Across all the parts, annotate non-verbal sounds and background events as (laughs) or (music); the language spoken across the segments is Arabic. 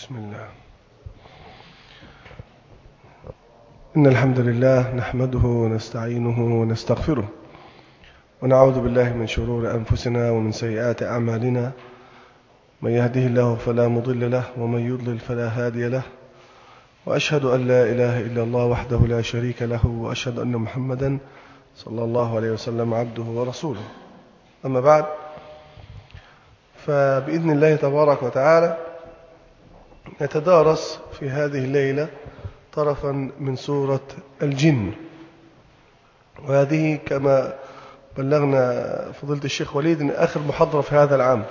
بسم الله. إن الحمد لله نحمده ونستعينه ونستغفره ونعوذ بالله من شرور أنفسنا ومن سيئات أعمالنا. من يهده الله فلا مضل له ومن يضلل فلا هادي له. وأشهد أن لا إله إلا الله وحده لا شريك له وأشهد أن محمدا صلى الله عليه وسلم عبده ورسوله. أما بعد فبإذن الله تبارك وتعالى نتدارس في هذه الليلة طرفا من سورة الجن. وهذه كما بلغنا فضيلة الشيخ وليد أن آخر محاضرة في هذا العام.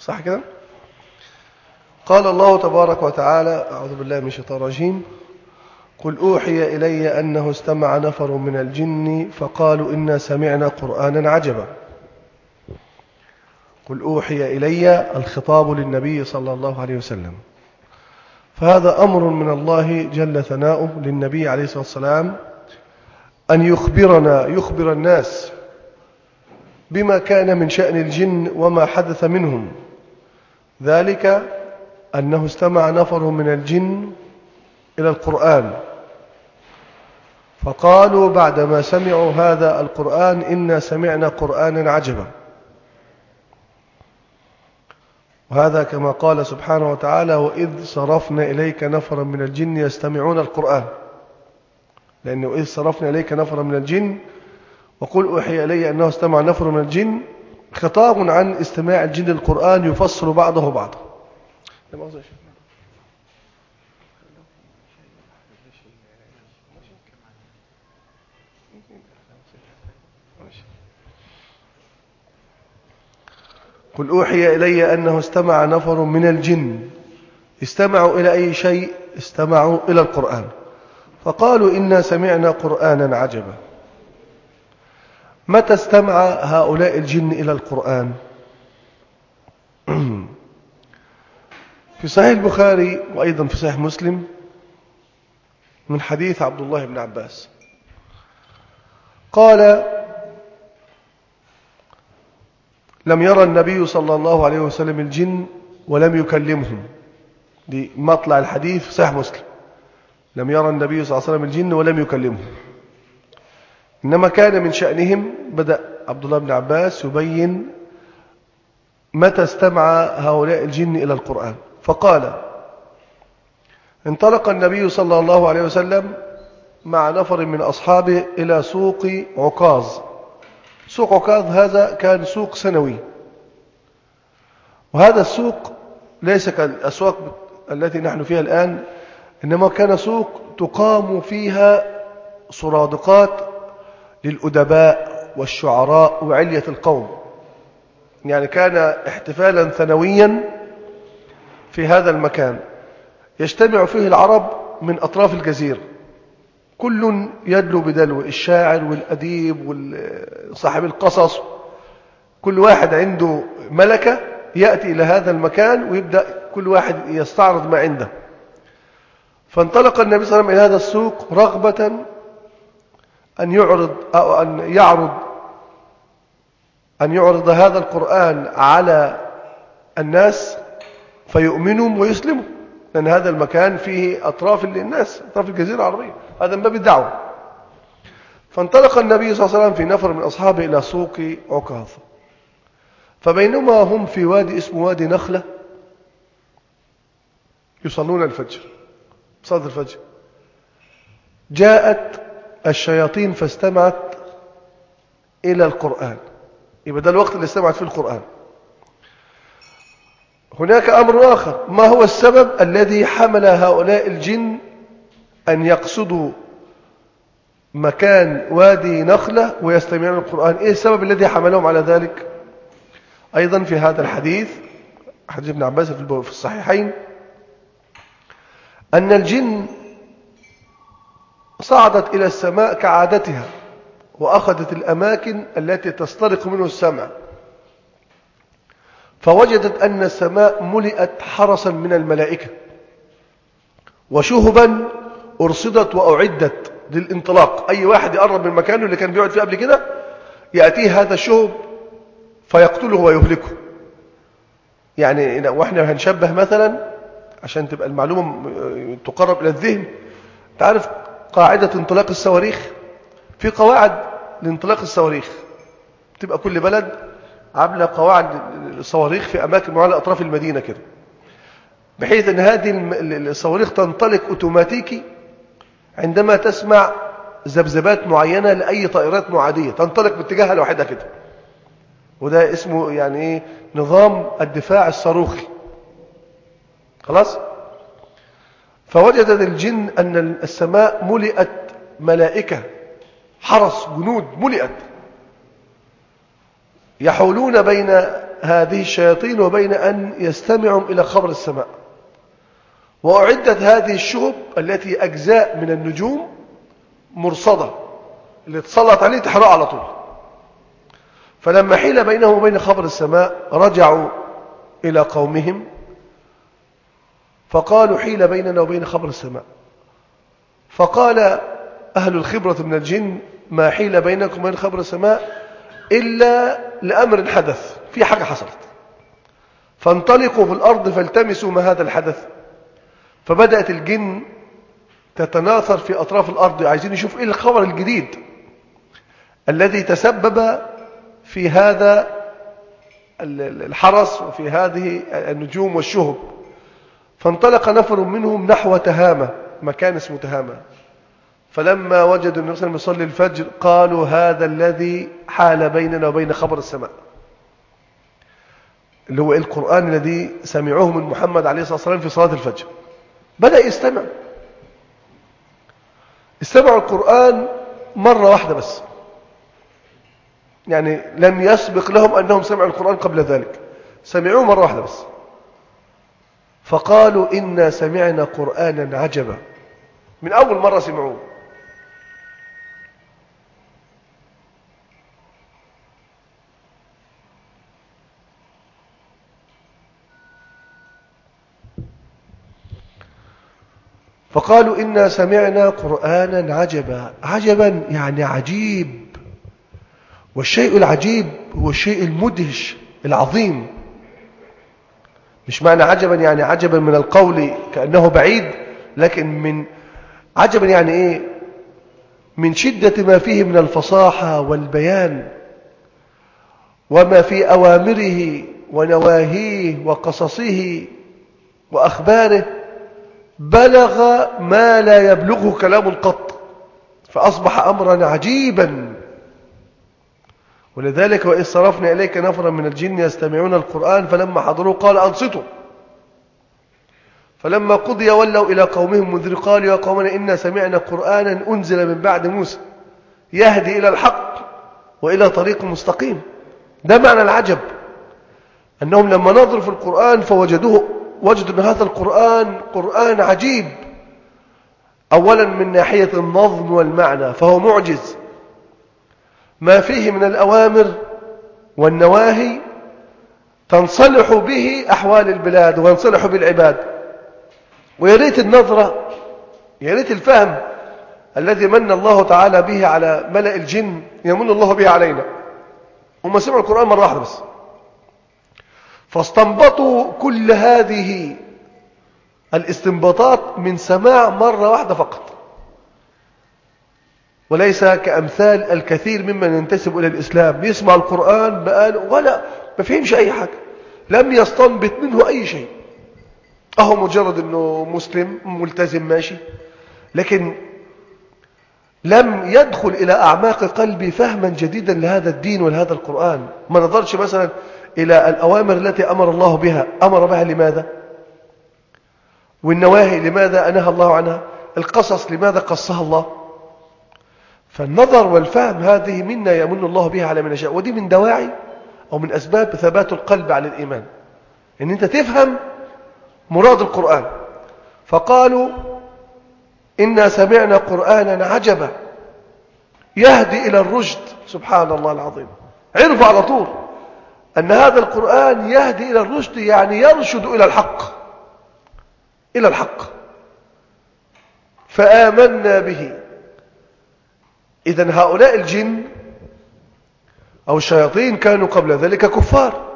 صح كده؟ قال الله تبارك وتعالى أعوذ بالله من الشيطان الرجيم قل أوحي إلي أنه استمع نفر من الجن فقالوا إنا سمعنا قرآنا عجبا. قل أوحي إلي الخطاب للنبي صلى الله عليه وسلم. فهذا أمر من الله جل ثناؤه للنبي عليه الصلاة والسلام أن يخبرنا يخبر الناس بما كان من شأن الجن وما حدث منهم. ذلك أنه استمع نفر من الجن إلى القرآن. فقالوا بعدما سمعوا هذا القرآن إنا سمعنا قرآنا عجبا. وهذا كما قال سبحانه وتعالى وإذ صرفنا إليك نفرا من الجن يستمعون القرآن. لأنه إذ صرفنا إليك نفرا من الجن وقل أوحي إلي أنه استمع نفر من الجن خطاب عن استماع الجن للقرآن يفصل بعضه بعضا. قل أوحي إلي أنه استمع نفر من الجن. استمعوا إلى أي شيء؟ استمعوا إلى القرآن. فقالوا إنا سمعنا قرآنا عجبا. متى استمع هؤلاء الجن إلى القرآن؟ (clears throat) في صحيح البخاري وأيضا في صحيح مسلم من حديث عبد الله بن عباس. قال لم يرى النبي صلى الله عليه وسلم الجن ولم يكلمهم. دي مطلع الحديث صحيح مسلم. لم يرى النبي صلى الله عليه وسلم الجن ولم يكلمهم. إنما كان من شأنهم بدأ عبد الله بن عباس يبين متى استمع هؤلاء الجن إلى القرآن. فقال انطلق النبي صلى الله عليه وسلم مع نفر من أصحابه إلى سوق عكاظ. سوق عكاظ هذا كان سوق سنوي. وهذا السوق ليس كالأسواق التي نحن فيها الآن إنما كان سوق تقام فيها سرادقات للأدباء والشعراء وعلية القوم. يعني كان احتفالا ثانويا في هذا المكان. يجتمع فيه العرب من أطراف الجزيرة. كل يدلو بدلو الشاعر والأديب وصاحب القصص كل واحد عنده ملكة يأتي إلى هذا المكان ويبدأ كل واحد يستعرض ما عنده. فانطلق النبي صلى الله عليه وسلم إلى هذا السوق رغبة أن يعرض أو أن يعرض أن يعرض هذا القرآن على الناس فيؤمنوا ويسلموا لأن هذا المكان فيه أطراف للناس أطراف الجزيرة العربية. هذا من باب الدعوة. فانطلق النبي صلى الله عليه وسلم في نفر من أصحابه إلى سوق عكاظ. فبينما هم في وادي اسمه وادي نخلة يصلون الفجر صلاة الفجر. جاءت الشياطين فاستمعت إلى القرآن. يبقى ده الوقت اللي استمعت فيه القرآن. هناك أمر آخر. ما هو السبب الذي حمل هؤلاء الجن أن يقصدوا مكان وادي نخلة ويستمعون القرآن. إيه السبب الذي حملهم على ذلك؟ أيضا في هذا الحديث حديث ابن عباس في الصحيحين أن الجن صعدت إلى السماء كعادتها وأخذت الأماكن التي تسترق منه السمع. فوجدت أن السماء ملئت حرسا من الملائكة وشهبا أرصدت وأعدت للانطلاق. أي واحد يقرب من مكانه اللي كان بيقعد فيه قبل كده يأتيه هذا الشهب فيقتله ويهلكه. يعني وإحنا هنشبه مثلا عشان تبقى المعلومة تقرب إلى الذهن. تعرف قاعدة انطلاق الصواريخ؟ في قواعد لانطلاق الصواريخ. تبقى كل بلد عاملة قواعد الصواريخ في أماكن معينة أطراف المدينة كده. بحيث أن هذه الصواريخ تنطلق أوتوماتيكي عندما تسمع ذبذبات معينة لأي طائرات معادية تنطلق باتجاهها لوحدها كده. وده اسمه يعني إيه؟ نظام الدفاع الصاروخي. خلاص؟ فوجد الجن أن السماء ملئت ملائكة حرس جنود ملئت. يحولون بين هذه الشياطين وبين أن يستمعوا إلى خبر السماء. وأعدت هذه الشهب التي أجزاء من النجوم مرصدة اللي تسلط عليه تحرق على طول. فلما حيل بينه وبين خبر السماء رجعوا إلى قومهم فقالوا حيل بيننا وبين خبر السماء. فقال أهل الخبرة من الجن ما حيل بينكم وبين خبر السماء إلا لأمر حدث في حاجة حصلت. فانطلقوا في الأرض فالتمسوا ما هذا الحدث. فبدأت الجن تتناثر في أطراف الأرض. عايزين يشوف إيه الخبر الجديد الذي تسبب في هذا الحرس وفي هذه النجوم والشهب. فانطلق نفر منهم نحو تهامة مكان اسمه تهامة. فلما وجدوا النبي صلى الله عليه وسلم يصلي الفجر قالوا هذا الذي حال بيننا وبين خبر السماء. اللي هو القرآن الذي سمعوه من محمد عليه الصلاة والسلام في صلاة الفجر. بدأ يستمع. استمعوا القرآن مرة واحدة بس. يعني لم يسبق لهم أنهم سمعوا القرآن قبل ذلك. سمعوه مرة واحدة بس. فقالوا إنا سمعنا قرآنا عجبا. من أول مرة سمعوه. فقالوا إنا سمعنا قرآنا عجبا. عجبا يعني عجيب. والشيء العجيب هو الشيء المدهش العظيم. مش معنى عجبا يعني عجبا من القول كأنه بعيد لكن من عجبا يعني إيه؟ من شدة ما فيه من الفصاحة والبيان وما في أوامره ونواهيه وقصصه وأخباره. بلغ ما لا يبلغه كلام قط فأصبح أمرا عجيبا. ولذلك وإذ صرفنا إليك نفرا من الجن يستمعون القرآن فلما حضروا قال أنصتوا. فلما قضي ولوا إلى قومهم منذر قالوا يا قومنا إنا سمعنا قرآنا أنزل من بعد موسى يهدي إلى الحق وإلى طريق مستقيم. ده معنى العجب أنهم لما نظروا في القرآن فوجدوه وجدوا أن هذا القرآن قرآن عجيب. أولا من ناحية النظم والمعنى فهو معجز. ما فيه من الأوامر والنواهي تنصلح به أحوال البلاد وينصلح بالعباد. ويريت النظرة يريت الفهم الذي من الله تعالى به على ملأ الجن يمن الله به علينا. هم سمعوا القرآن مرة واحدة بس. فاستنبطوا كل هذه الاستنباطات من سماع مرة واحدة فقط. وليس كأمثال الكثير ممن ينتسب إلى الإسلام. يسمع القرآن بقال ولا ما فهمش أي حاجة. لم يستنبط منه أي شيء. أهو مجرد أنه مسلم ملتزم ماشي. لكن لم يدخل إلى أعماق قلبي فهما جديدا لهذا الدين ولهذا القرآن. ما نظرش مثلا إلى الأوامر التي أمر الله بها. أمر بها لماذا؟ والنواهي لماذا أنهى الله عنها؟ القصص لماذا قصها الله؟ فالنظر والفهم هذه منا يمن الله بها على من يشاء. ودي من دواعي أو من أسباب ثبات القلب على الإيمان. إن أنت تفهم مراد القرآن. فقالوا إنا سمعنا قرآنا عجبا يهدي إلى الرشد. سبحان الله العظيم. عرفوا على طول. أن هذا القرآن يهدي إلى الرشد يعني يرشد إلى الحق. إلى الحق. فآمنا به. إذا هؤلاء الجن أو الشياطين كانوا قبل ذلك كفار.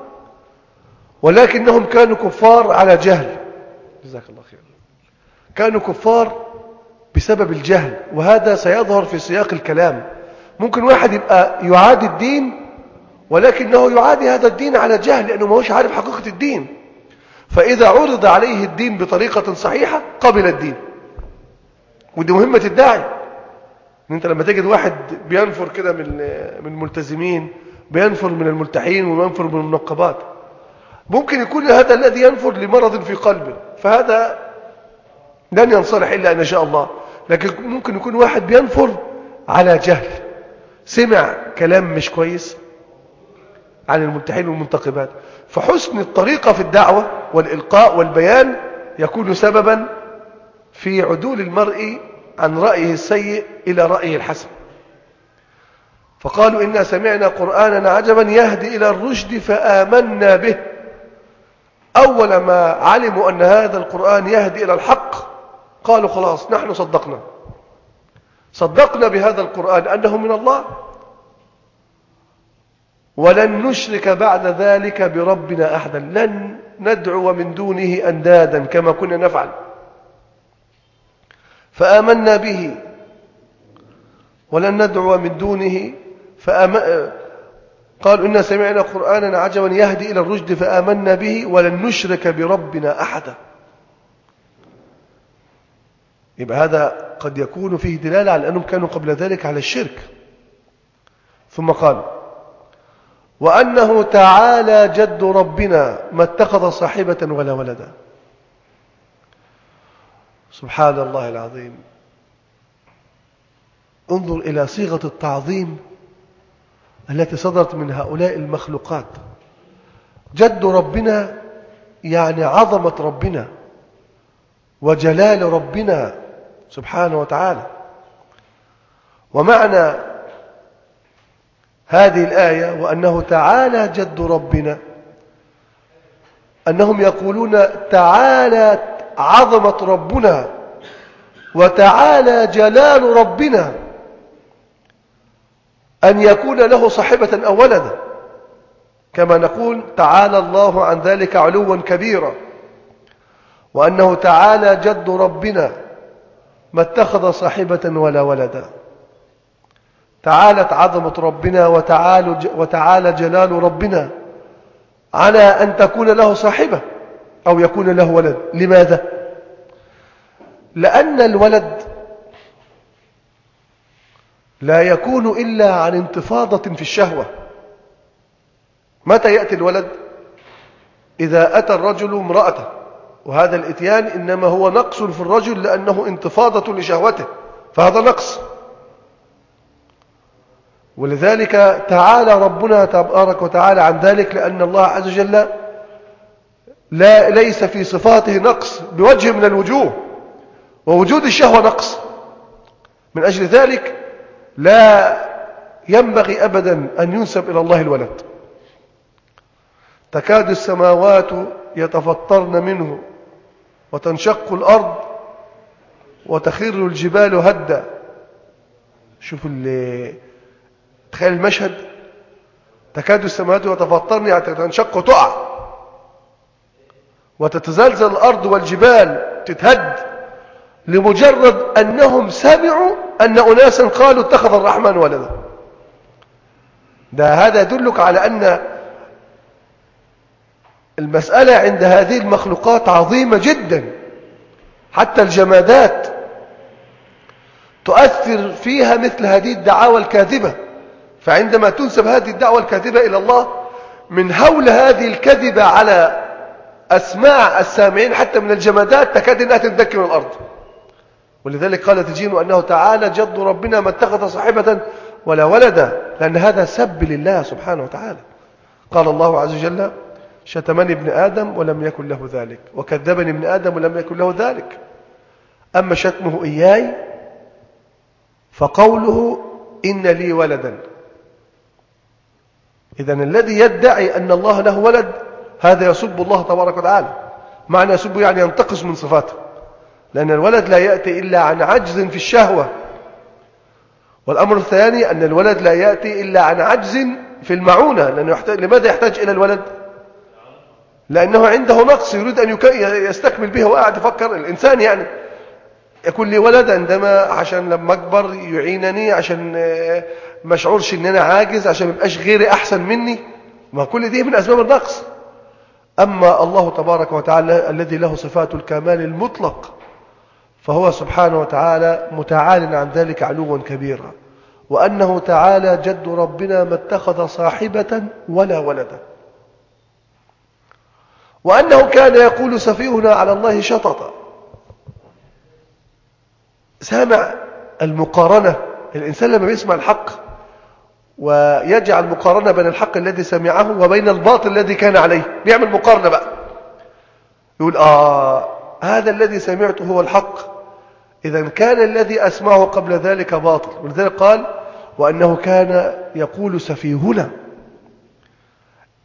ولكنهم كانوا كفار على جهل. جزاك الله خير كانوا كفار بسبب الجهل. وهذا سيظهر في سياق الكلام. ممكن واحد يبقى يعادي الدين ولكنه يعادي هذا الدين على جهل لأنه ما هوش عارف حقيقة الدين. فإذا عرض عليه الدين بطريقة صحيحة قبل الدين. ودي مهمة الداعي. إن أنت لما تجد واحد بينفر كده من من الملتزمين بينفر من الملتحين وينفر من المنقبات. ممكن يكون هذا الذي ينفر لمرض في قلبه. فهذا لن ينصلح إلا أن شاء الله. لكن ممكن يكون واحد بينفر على جهل. سمع كلام مش كويس. عن الملتحين والمنتقبات. فحسن الطريقة في الدعوة والإلقاء والبيان يكون سببا في عدول المرء عن رأيه السيء إلى رأيه الحسن. فقالوا إنا سمعنا قرآنا عجبا يهدي إلى الرشد فآمنا به. أول ما علموا أن هذا القرآن يهدي إلى الحق قالوا خلاص نحن صدقنا. صدقنا بهذا القرآن أنه من الله. ولن نشرك بعد ذلك بربنا أحدا. لن ندعو من دونه أندادا كما كنا نفعل. فآمنا به. ولن ندعو من دونه. قالوا إنا سمعنا قرآنا عجبا يهدي إلى الرشد فآمنا به. ولن نشرك بربنا أحدا. يبقى هذا قد يكون فيه دلالة على أنهم كانوا قبل ذلك على الشرك. ثم قال وأنه تعالى جد ربنا ما اتخذ صاحبة ولا ولدا. سبحان الله العظيم. انظر إلى صيغة التعظيم التي صدرت من هؤلاء المخلوقات. جد ربنا يعني عظمة ربنا وجلال ربنا سبحانه وتعالى. ومعنى هذه الآية وأنه تعالى جد ربنا. أنهم يقولون تعالى عظمة ربنا وتعالى جلال ربنا. أن يكون له صاحبة أو ولدا كما نقول تعالى الله عن ذلك علوا كبيرا. وأنه تعالى جد ربنا. ما اتخذ صاحبة ولا ولدا. تعالت عظمة ربنا وتعالى, وتعالى جلال ربنا. على أن تكون له صاحبة أو يكون له ولد. لماذا؟ لأن الولد لا يكون إلا عن انتفاضة في الشهوة. متى يأتي الولد؟ إذا أتى الرجل امرأته. وهذا الإتيان إنما هو نقص في الرجل لأنه انتفاضة لشهوته. فهذا نقص. ولذلك تعالى ربنا تبارك وتعالى عن ذلك لأن الله عز وجل لا ليس في صفاته نقص بوجه من الوجوه ووجود الشهوة نقص. من أجل ذلك لا ينبغي أبدا أن ينسب إلى الله الولد. تكاد السماوات يتفطرن منه وتنشق الأرض وتخر الجبال هدا. شوف اللي تخيل المشهد. تكاد السماوات يتفطرن يعني تنشق وتقع وتتزلزل الأرض والجبال تتهد لمجرد أنهم سمعوا أن أناسا قالوا اتخذ الرحمن ولدا. ده هذا يدلك على أن المسألة عند هذه المخلوقات عظيمة جدا. حتى الجمادات تؤثر فيها مثل هذه الدعاوى الكاذبة. فعندما تنسب هذه الدعوة الكاذبة إلى الله من هول هذه الكذبة على أسماع السامعين حتى من الجمادات تكاد أنها تندك الأرض. ولذلك قال تجين أنه تعالى جد ربنا ما اتخذ صاحبة ولا ولدا لأن هذا سب لله سبحانه وتعالى. قال الله عز وجل شتمني ابن آدم ولم يكن له ذلك وكذبني ابن آدم ولم يكن له ذلك. أما شتمه إياي فقوله إن لي ولدا. إذا الذي يدعي أن الله له ولد هذا يسب الله تبارك وتعالى. معنى يسب يعني ينتقص من صفاته. لأن الولد لا يأتي إلا عن عجز في الشهوة. والأمر الثاني أن الولد لا يأتي إلا عن عجز في المعونة. لأنه يحتاج لماذا يحتاج إلى الولد؟ لأنه عنده نقص يريد أن يستكمل به وقاعد يفكر. الإنسان يعني يكون لي ولد عندما عشان لما أكبر يعينني عشان ما اشعرش إن أنا عاجز عشان ما يبقاش غيري أحسن مني. ما كل دي من أسباب النقص. أما الله تبارك وتعالى الذي له صفات الكمال المطلق فهو سبحانه وتعالى متعال عن ذلك علوا كبيرا وأنه تعالى جد ربنا ما اتخذ صاحبة ولا ولدا. وأنه كان يقول سفيهنا على الله شططا. سامع المقارنة الإنسان لما بيسمع الحق ويجعل مقارنة بين الحق الذي سمعه وبين الباطل الذي كان عليه. بيعمل مقارنة بقى. يقول آه هذا الذي سمعته هو الحق. إذا كان الذي أسمعه قبل ذلك باطل. ولذلك قال وأنه كان يقول سفيهنا.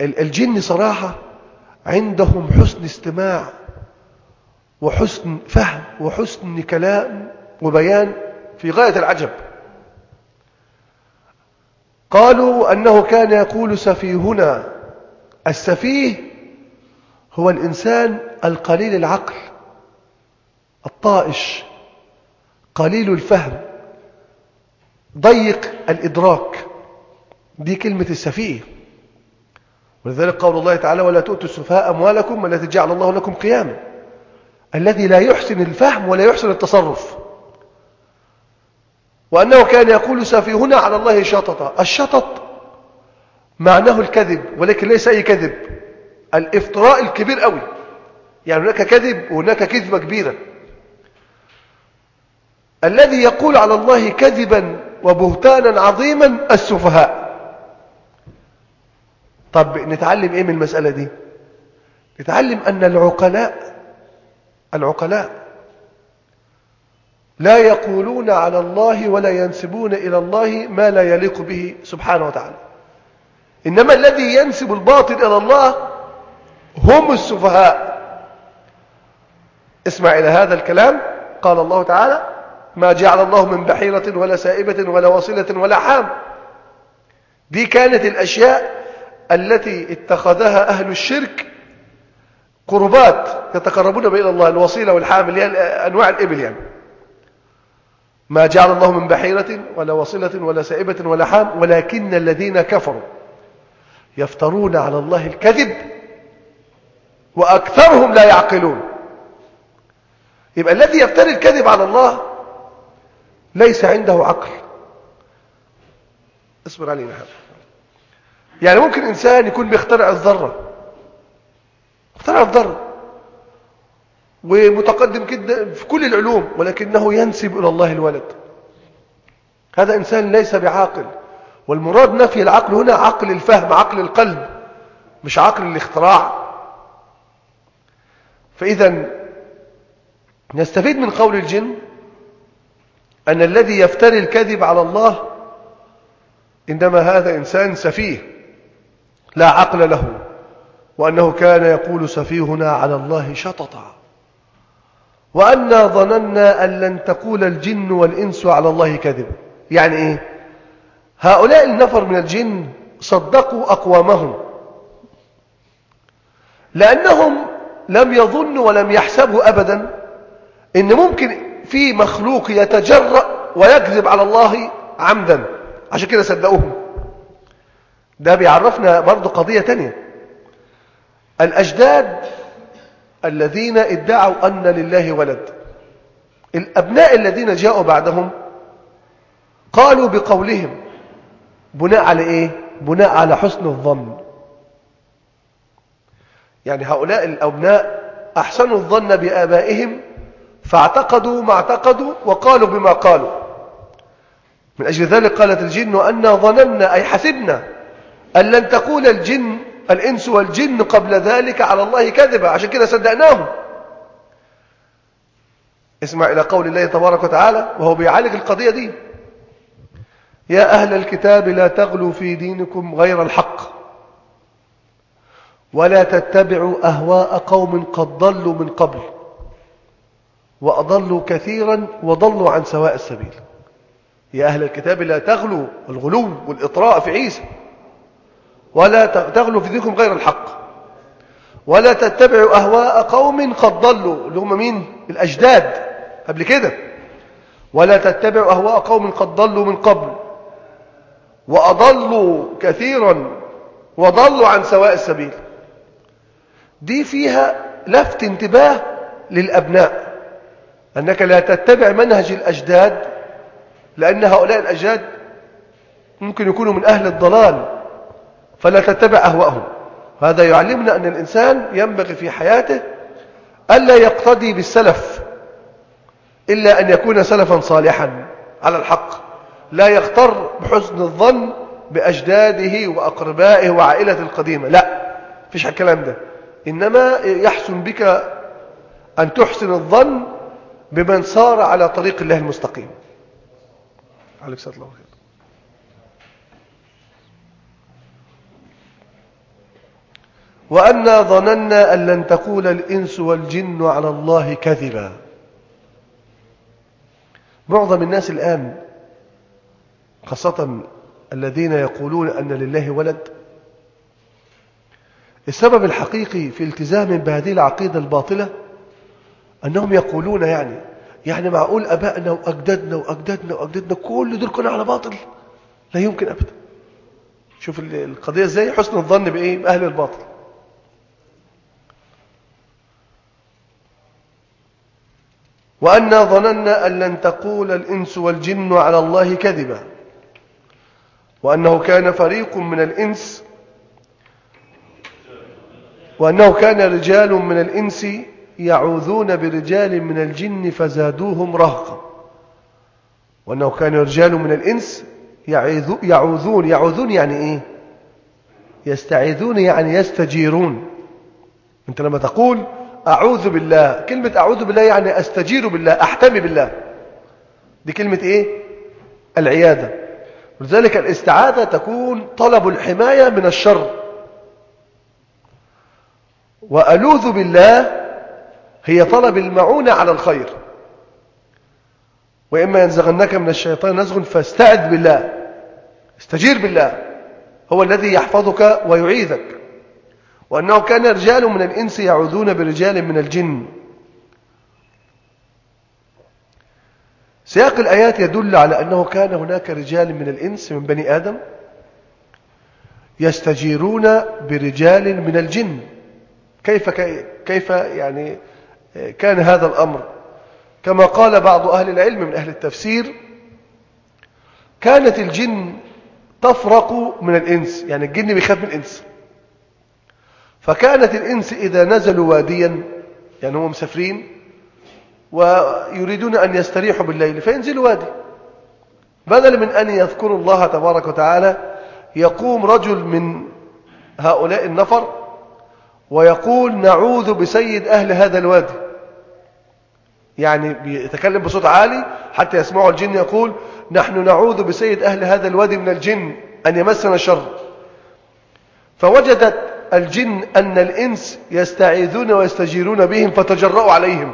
الجن صراحة عندهم حسن استماع وحسن فهم وحسن كلام وبيان في غاية العجب. قالوا أنه كان يقول سفيهنا. السفيه هو الإنسان القليل العقل الطائش قليل الفهم ضيق الإدراك. دي كلمة السفيه. ولذلك قول الله تعالى ولا تؤتوا السفهاء أموالكم التي جعل الله لكم قياما. الذي لا يحسن الفهم ولا يحسن التصرف. وأنه كان يقول سفيهنا على الله شططا. الشطط معناه الكذب ولكن ليس أي كذب. الافتراء الكبير قوي. يعني هناك كذب وهناك كذبة كبيرة. الذي يقول على الله كذبا وبهتانا عظيما السفهاء. طب نتعلم إيه من المسألة دي؟ نتعلم أن العقلاء العقلاء لا يقولون على الله ولا ينسبون إلى الله ما لا يليق به سبحانه وتعالى. إنما الذي ينسب الباطل إلى الله هم السفهاء. اسمع إلى هذا الكلام. قال الله تعالى ما جعل الله من بحيرة ولا سائبة ولا وصلة ولا حام. دي كانت الأشياء التي اتخذها أهل الشرك قربات يتقربون بإلى الله الوصيلة والحام اللي هي أنواع الإبل يعني. ما جعل الله من بحيرة ولا وصلة ولا سائبة ولا حام ولكن الذين كفروا يفترون على الله الكذب وأكثرهم لا يعقلون. يبقى الذي يفتري الكذب على الله ليس عنده عقل. اصبر علينا هذا يعني ممكن إنسان يكون بيخترع الذرة. اخترع الذرة. ومتقدم جدا في كل العلوم ولكنه ينسب إلى الله الولد. هذا إنسان ليس بعاقل والمراد نفي العقل هنا عقل الفهم عقل القلب مش عقل الاختراع. فإذا نستفيد من قول الجن أن الذي يفتري الكذب على الله إنما هذا إنسان سفيه لا عقل له وأنه كان يقول سفيهنا على الله شططا. وأنا ظننا أن لن تقول الجن والإنس على الله كذبا يعني إيه؟ هؤلاء النفر من الجن صدقوا أقوامهم. لأنهم لم يظنوا ولم يحسبوا أبدا إن ممكن في مخلوق يتجرأ ويكذب على الله عمدا. عشان كده صدقوهم. ده بيعرفنا برضو قضية تانية. الأجداد الذين ادعوا أن لله ولد. الأبناء الذين جاءوا بعدهم قالوا بقولهم بناء على إيه؟ بناء على حسن الظن. يعني هؤلاء الأبناء أحسنوا الظن بآبائهم فاعتقدوا ما اعتقدوا وقالوا بما قالوا. من أجل ذلك قالت الجن أنا ظننا أي حسبنا أن لن تقول الجن الإنس والجن قبل ذلك على الله كذبا. عشان كده صدقناهم. اسمع إلى قول الله تبارك وتعالى وهو بيعالج القضية دي. يا أهل الكتاب لا تغلوا في دينكم غير الحق. ولا تتبعوا أهواء قوم قد ضلوا من قبل. وأضلوا كثيرا وضلوا عن سواء السبيل. يا أهل الكتاب لا تغلوا الغلو والإطراء في عيسى. ولا تغلوا في دينكم غير الحق. ولا تتبعوا أهواء قوم قد ضلوا اللي هم مين؟ الأجداد. قبل كده. ولا تتبعوا أهواء قوم قد ضلوا من قبل. وأضلوا كثيرا وضلوا عن سواء السبيل. دي فيها لفت انتباه للأبناء. أنك لا تتبع منهج الأجداد لأن هؤلاء الأجداد ممكن يكونوا من أهل الضلال. فلا تتبع أهواءهم. هذا يعلمنا أن الإنسان ينبغي في حياته ألا يقتدي بالسلف إلا أن يكون سلفا صالحا على الحق. لا يغتر بحسن الظن بأجداده وأقربائه وعائلة القديمة. لا فيش الكلام ده. إنما يحسن بك أن تحسن الظن بمن صار على طريق الله المستقيم. عليك سلام الله وأنا ظننا أن لن تقول الإنس والجن على الله كذبا. معظم الناس الآن خاصة الذين يقولون أن لله ولد السبب الحقيقي في التزامهم بهذه العقيدة الباطلة أنهم يقولون يعني يعني معقول أبائنا وأجدادنا وأجدادنا وأجدادنا كل دول كانوا على باطل؟ لا يمكن أبدا. شوف القضية إزاي؟ حسن الظن بإيه؟ بأهل الباطل. وأنا ظننا أن لن تقول الإنس والجن على الله كذبا. وأنه كان فريق من الإنس. وأنه كان رجال من الإنس يعوذون برجال من الجن فزادوهم رهقا. وأنه كان رجال من الإنس يعوذون يعوذون يعني إيه؟ يستعيذون يعني يستجيرون. أنت لما تقول أعوذ بالله. كلمة أعوذ بالله يعني أستجير بالله أحتمي بالله. دي كلمة إيه؟ العيادة. ولذلك الاستعاذة تكون طلب الحماية من الشر. وألوذ بالله هي طلب المعونة على الخير. وإما ينزغنك من الشيطان نزغ فاستعذ بالله. استجير بالله. هو الذي يحفظك ويعيذك. وأنه كان رجال من الإنس يعوذون برجال من الجن. سياق الآيات يدل على أنه كان هناك رجال من الإنس من بني آدم يستجيرون برجال من الجن. كيف كيف يعني كان هذا الأمر؟ كما قال بعض أهل العلم من أهل التفسير كانت الجن تفرق من الإنس يعني الجن بيخاف من الإنس. فكانت الإنس إذا نزلوا واديا يعني هم مسافرين ويريدون أن يستريحوا بالليل فينزلوا وادي. بدل من أن يذكروا الله تبارك وتعالى يقوم رجل من هؤلاء النفر ويقول نعوذ بسيد أهل هذا الوادي. يعني بيتكلم بصوت عالي حتى يسمعه الجن يقول نحن نعوذ بسيد أهل هذا الوادي من الجن أن يمسنا الشر. فوجدت الجن أن الإنس يستعيذون ويستجيرون بهم فتجرأوا عليهم.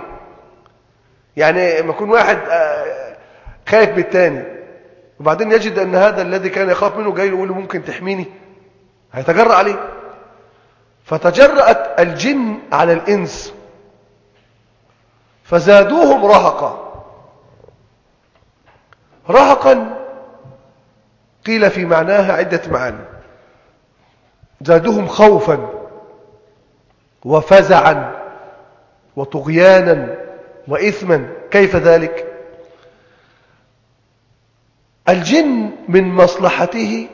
يعني لما يكون واحد خايف بالتاني وبعدين يجد أن هذا الذي كان يخاف منه جاي يقول له ممكن تحميني؟ هيتجرأ عليه. فتجرأت الجن على الإنس. فزادوهم رهقا. رهقا قيل في معناها عدة معاني. زادوهم خوفا وفزعا وطغيانا وإثما. كيف ذلك؟ الجن من مصلحته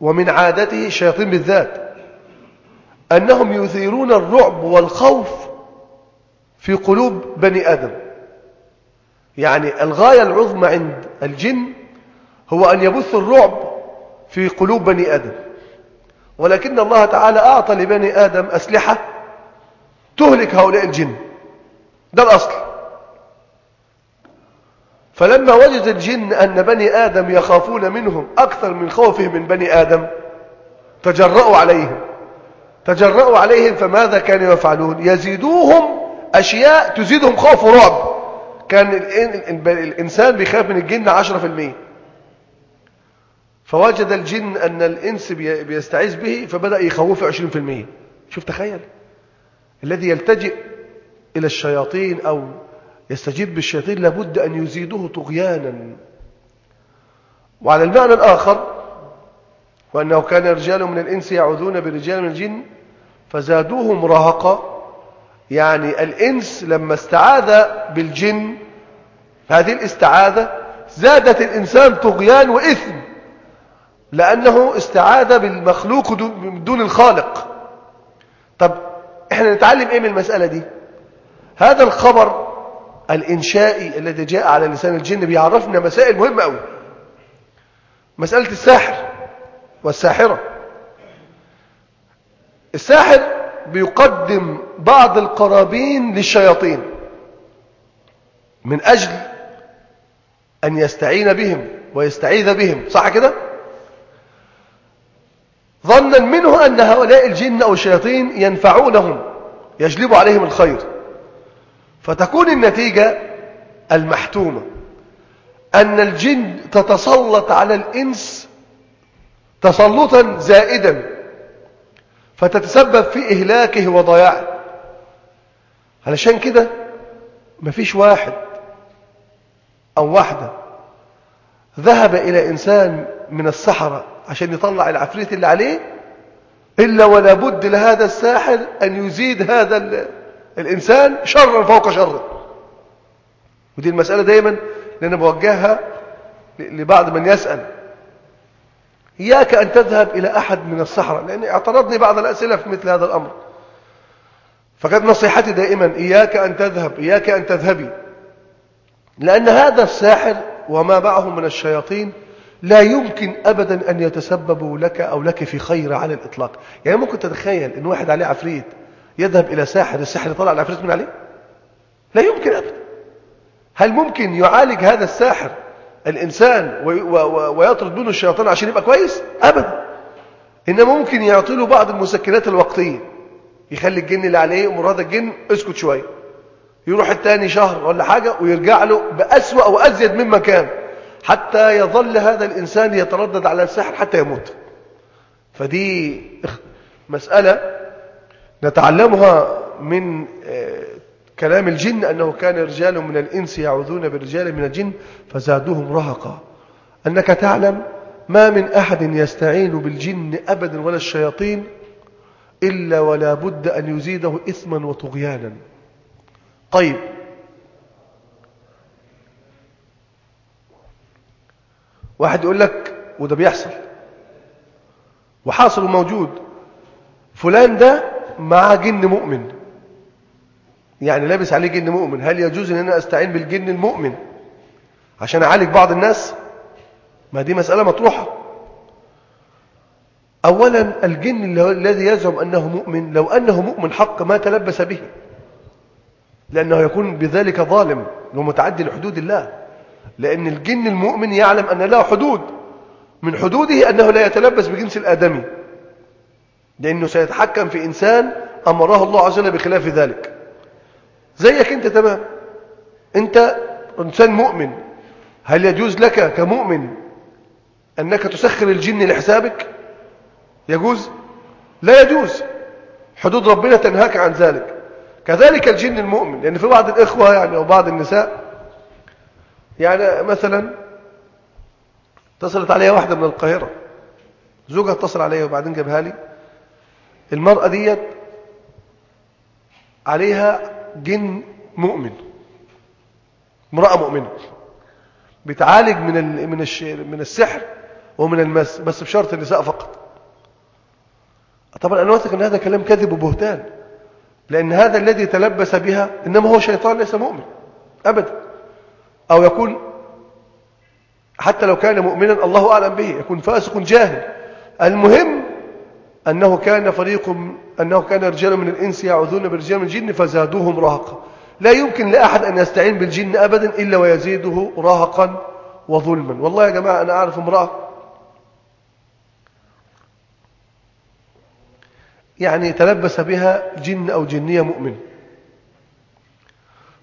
ومن عادته الشياطين بالذات أنهم يثيرون الرعب والخوف في قلوب بني آدم. يعني الغاية العظمى عند الجن هو أن يبث الرعب في قلوب بني آدم. ولكن الله تعالى أعطى لبني آدم أسلحة تهلك هؤلاء الجن. ده الأصل. فلما وجد الجن أن بني آدم يخافون منهم أكثر من خوفهم من بني آدم تجرأوا عليهم. تجرأوا عليهم فماذا كانوا يفعلون؟ يزيدوهم أشياء تزيدهم خوف ورعب. كان الإنسان بيخاف من الجن عشرة في المية. فوجد الجن أن الإنس بيستعيذ به فبدأ يخوفه عشرين في المية. شوف تخيل. الذي يلتجئ إلى الشياطين أو يستجيب بالشياطين لابد أن يزيده طغيانا. وعلى المعنى الآخر وأنه كان رجال من الإنس يعوذون برجال من الجن فزادوهم رهقا. يعني الإنس لما استعاذ بالجن هذه الاستعاذة زادت الإنسان طغيان وإثم. لأنه استعاذ بالمخلوق دون الخالق. طب إحنا نتعلم إيه من المسألة دي؟ هذا الخبر الإنشائي الذي جاء على لسان الجن بيعرفنا مسائل مهمة أوي. مسألة الساحر والساحرة. الساحر بيقدم بعض القرابين للشياطين من أجل أن يستعين بهم ويستعيذ بهم صح كده؟ ظنا منه أن هؤلاء الجن أو الشياطين ينفعونهم يجلب عليهم الخير. فتكون النتيجة المحتومة. أن الجن تتسلط على الإنس تسلطا زائدا فتتسبب في إهلاكه وضياعه. علشان كده مفيش واحد أو واحدة ذهب إلى إنسان من السحرة عشان يطلع العفريت اللي عليه إلا ولا بد لهذا الساحر أن يزيد هذا الإنسان شرا فوق شره ودي المسألة دايما اللي أنا بوجهها لبعض من يسأل. إياك أن تذهب إلى أحد من السحرة لأن اعترضني بعض الأسئلة في مثل هذا الأمر. فكانت نصيحتي دائما إياك أن تذهب إياك أن تذهبي. لأن هذا الساحر وما معه من الشياطين لا يمكن أبدا أن يتسببوا لك أو لك في خير على الإطلاق. يعني ممكن تتخيل أن واحد عليه عفريت يذهب إلى ساحر الساحر يطلع العفريت من عليه؟ لا يمكن أبدا. هل ممكن يعالج هذا الساحر الإنسان ويطرد منه الشياطين عشان يبقى كويس؟ أبدا. إنما ممكن يعطي له بعض المسكنات الوقتية. يخلي الجن اللي عليه هذا الجن اسكت شوية. يروح التاني شهر ولا حاجة ويرجع له بأسوأ وأزيد مما كان. حتى يظل هذا الإنسان يتردد على السحر حتى يموت. فدي مسألة نتعلمها من كلام الجن أنه كان رجال من الإنس يعوذون برجال من الجن فزادوهم رهقا. أنك تعلم ما من أحد يستعين بالجن أبدا ولا الشياطين إلا ولا بد أن يزيده إثما وطغيانا. طيب واحد يقول لك وده بيحصل. وحاصل موجود. فلان ده معاه جن مؤمن. يعني لابس عليه جن مؤمن. هل يجوز إن أنا أستعين بالجن المؤمن؟ عشان أعالج بعض الناس؟ ما دي مسألة مطروحة. اولا الجن الذي يزعم أنه مؤمن لو أنه مؤمن حق ما تلبس به. لأنه يكون بذلك ظالم ومتعدي لحدود الله. لأن الجن المؤمن يعلم أن له حدود. من حدوده أنه لا يتلبس بجنس الآدمي. لأنه سيتحكم في إنسان أمره الله عز وجل بخلاف ذلك. زيك أنت تمام؟ أنت إنسان مؤمن. هل يجوز لك كمؤمن أنك تسخر الجن لحسابك؟ يجوز؟ لا يجوز. حدود ربنا تنهاك عن ذلك. كذلك الجن المؤمن. لأن في بعض الإخوة يعني أو بعض النساء يعني مثلا اتصلت عليها واحدة من القاهرة زوجها اتصل عليها وبعدين جابها لي. المرأة ديت عليها جن مؤمن امرأة مؤمنة بتعالج من من من السحر ومن المس بس بشرط النساء فقط. طبعا أنا واثق إن هذا كلام كذب وبهتان لأن هذا الذي تلبس بها إنما هو شيطان ليس مؤمن ابدا. أو يكون حتى لو كان مؤمنا الله أعلم به يكون فاسق جاهل. المهم أنه كان فريق أنه كان رجال من الإنس يعوذون برجال من الجن فزادوهم رهقا لا يمكن لأحد أن يستعين بالجن أبدا إلا ويزيده رهقا وظلما. والله يا جماعة أنا أعرف امرأة يعني تلبس بها جن أو جنية مؤمن.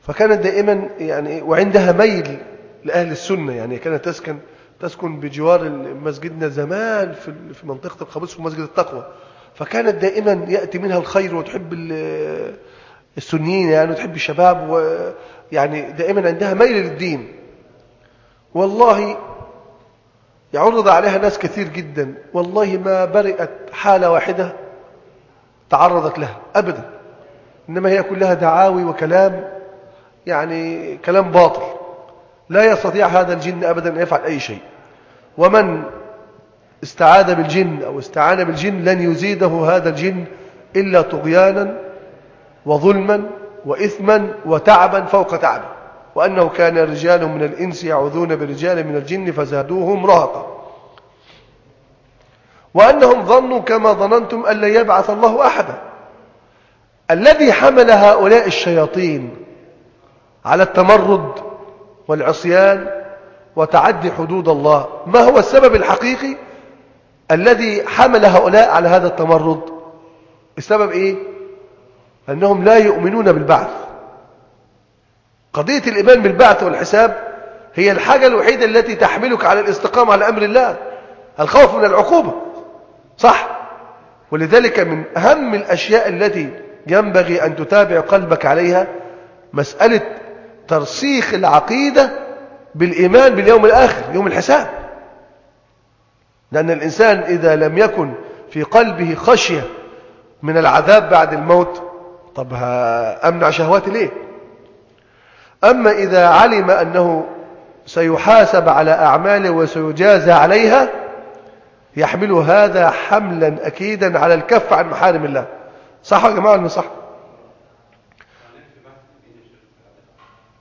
فكانت دائما يعني وعندها ميل لأهل السنة يعني كانت تسكن تسكن بجوار مسجدنا زمان في في منطقة القابوس في مسجد التقوى. فكانت دائما يأتي منها الخير وتحب السنيين يعني وتحب الشباب ويعني دائما عندها ميل للدين. والله يعرض عليها ناس كثير جدا. والله ما برئت حالة واحدة تعرضت لها أبدا. إنما هي كلها دعاوي وكلام يعني كلام باطل. لا يستطيع هذا الجن أبدا أن يفعل أي شيء. ومن استعاذ بالجن أو استعان بالجن لن يزيده هذا الجن إلا طغيانا وظلما وإثما وتعبا فوق تعب. وأنه كان رجال من الإنس يعوذون برجال من الجن فزادوهم رهقا وأنهم ظنوا كما ظننتم أن لن يبعث الله أحدا. الذي حمل هؤلاء الشياطين على التمرد والعصيان وتعدي حدود الله. ما هو السبب الحقيقي الذي حمل هؤلاء على هذا التمرد؟ السبب إيه؟ أنهم لا يؤمنون بالبعث. قضية الإيمان بالبعث والحساب هي الحاجة الوحيدة التي تحملك على الاستقامة على أمر الله الخوف من العقوبة. صح. ولذلك من أهم الأشياء التي ينبغي أن تتابع قلبك عليها مسألة ترسيخ العقيدة بالإيمان باليوم الآخر يوم الحساب. لأن الإنسان إذا لم يكن في قلبه خشية من العذاب بعد الموت طب أمنع شهواتي ليه؟ أما إذا علم أنه سيحاسب على أعماله وسيجازى عليها يحمل هذا حملا أكيدا على الكف عن محارم الله. صح يا جماعة صح؟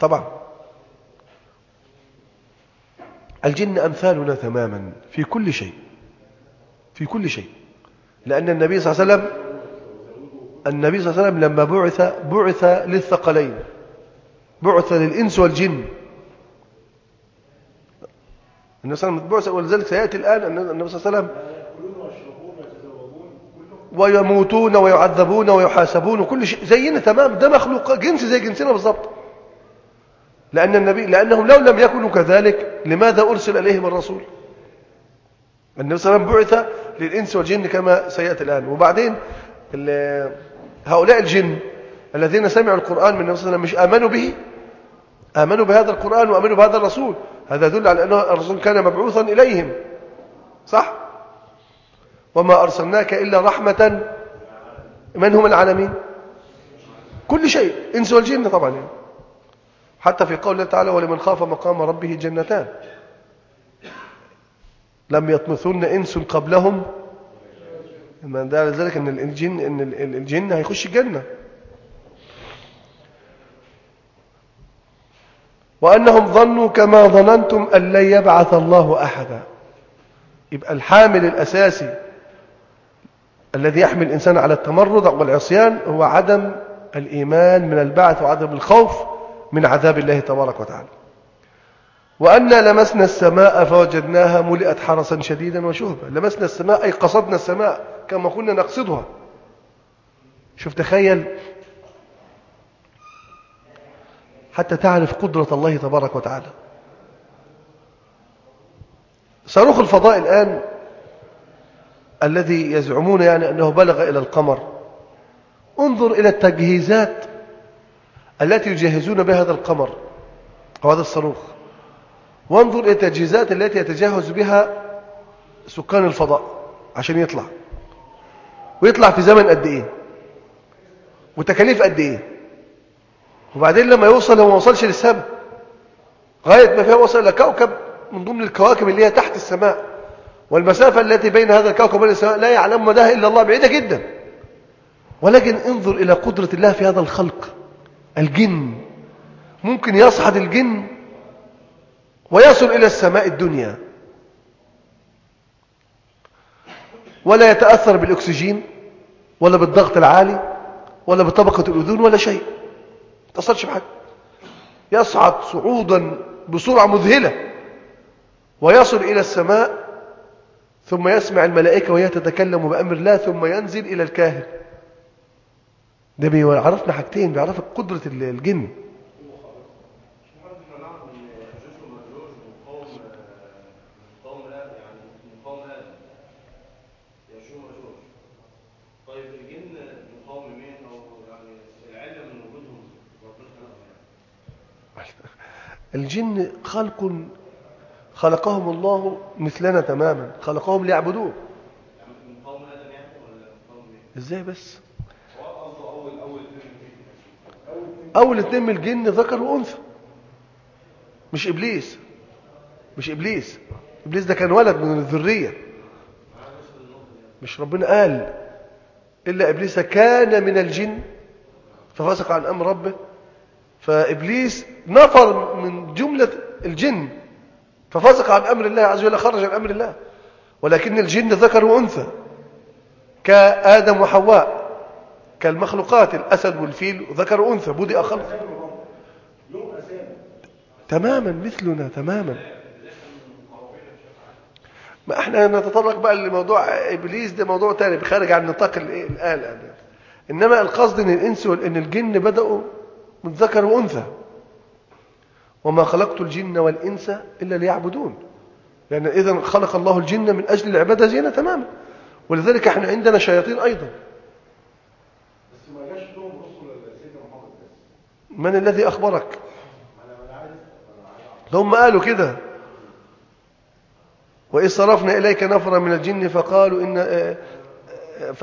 طبعا. الجن أمثالنا تماما في كل شيء في كل شيء. لأن النبي صلى الله عليه وسلم النبي صلى الله عليه وسلم لما بعث بعث للثقلين بعث للإنس والجن. النبي صلى الله عليه وسلم ولذلك سيأتي الآن النبي صلى الله عليه وسلم ويموتون ويعذبون ويحاسبون وكل شيء. زينا تمام ده مخلوق جنس زي جنسنا بالضبط. لأن النبي لأنهم لو لم يكونوا كذلك لماذا أرسل إليهم الرسول؟ النبي صلى الله عليه وسلم بعث للإنس والجن كما سيأتي الآن. وبعدين هؤلاء الجن الذين سمعوا القرآن من النبي صلى الله عليه وسلم مش آمنوا به؟ آمنوا بهذا القرآن وآمنوا بهذا الرسول. هذا يدل على أن الرسول كان مبعوثا إليهم. صح؟ وما أرسلناك إلا رحمة. من هم العالمين؟ كل شيء. إنس والجن طبعا. يعني. حتى في قول الله تعالى ولمن خاف مقام ربه جنتان. لم يطمثن إنس قبلهم. ما دل ذلك أن الجن, إن الجن هيخش الجنة. وأنهم ظنوا كما ظننتم أن لن يبعث الله أحدا. يبقى الحامل الأساسي الذي يحمل الإنسان على التمرد والعصيان هو عدم الإيمان من البعث وعدم الخوف من عذاب الله تبارك وتعالى. وأنا لمسنا السماء فوجدناها ملئت حرسا شديدا وشهبا. لمسنا السماء أي قصدنا السماء كما كنا نقصدها. شوف تخيل حتى تعرف قدرة الله تبارك وتعالى. صاروخ الفضاء الآن الذي يزعمون يعني أنه بلغ إلى القمر. انظر إلى التجهيزات التي يجهزون بها هذا القمر أو هذا الصاروخ. وانظر إلى التجهيزات التي يتجهز بها سكان الفضاء عشان يطلع. ويطلع في زمن قد إيه؟ وتكاليف قد إيه؟ وبعدين لما يوصل هو ما وصلش للسماء غاية ما فيها وصل إلى كوكب من ضمن الكواكب اللي هي تحت السماء. والمسافة التي بين هذا الكوكب وبين السماء لا يعلم مداها إلا الله بعيدة جدا. ولكن انظر إلى قدرة الله في هذا الخلق. الجن. ممكن يصعد الجن ويصل إلى السماء الدنيا. ولا يتأثر بالأكسجين ولا بالضغط العالي ولا بطبقة الأذون ولا شيء. تصلش بحاجة. يصعد صعودا بسرعة مذهلة ويصل إلى السماء ثم يسمع الملائكة وهي تتكلم بأمر الله ثم ينزل إلى الكاهن. ده بيعرفنا حاجتين بيعرفك قدرة الجن. الجن خلق خلقهم الله مثلنا تماما خلقهم ليعبدوه. إزاي بس؟ اول اتنين من الجن ذكر وأنثى. مش إبليس. مش إبليس. إبليس ده كان ولد من الذرية. مش ربنا قال إلا إبليس كان من الجن ففسق عن أمر ربه. فإبليس نفر من جملة الجن ففسق عن أمر الله عز وجل خرج عن أمر الله. ولكن الجن ذكر وأنثى كآدم وحواء. كالمخلوقات الأسد والفيل ذكر وأنثى بدأ خلق. تماما مثلنا تماما. ما إحنا نتطرق بقى لموضوع إبليس ده موضوع تاني خارج عن نطاق الايه الان إنما القصد إن الإنس وان الجن بدأوا من ذكر وأنثى. وما خلقت الجن والإنس إلا ليعبدون. لأن يعني اذا خلق الله الجن من أجل العبادة زينا تماما. ولذلك إحنا عندنا شياطين أيضا بس ما جاش لهم رسل سيدنا محمد بس من الذي عارف هم قالوا كده. وإذ صرفنا إليك نفرا من الجن فقالوا إن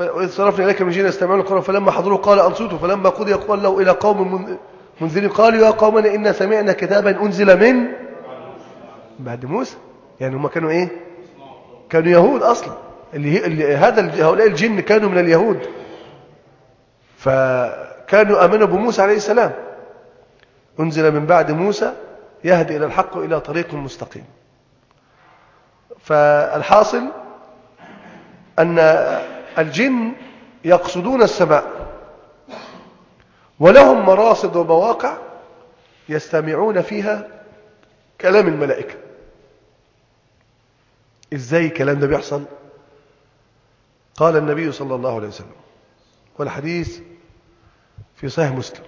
وإذ صرفنا إليك من الجن يستمعون القرآن فلما حضروا قال أنصتوا. فلما قضي قال له إلى قوم منذرين. قالوا يا قومنا إنا سمعنا كتابا أنزل من بعد موسى. يعني هم كانوا إيه؟ كانوا يهود أصلا. اللي, اللي هذا هؤلاء الجن كانوا من اليهود. فكانوا آمنوا بموسى عليه السلام. أنزل من بعد موسى يهدي إلى الحق وإلى طريق مستقيم. فالحاصل أن الجن يقصدون السماء ولهم مراصد ومواقع يستمعون فيها كلام الملائكة. إزاي الكلام ده بيحصل؟ قال النبي صلى الله عليه وسلم والحديث في صحيح مسلم.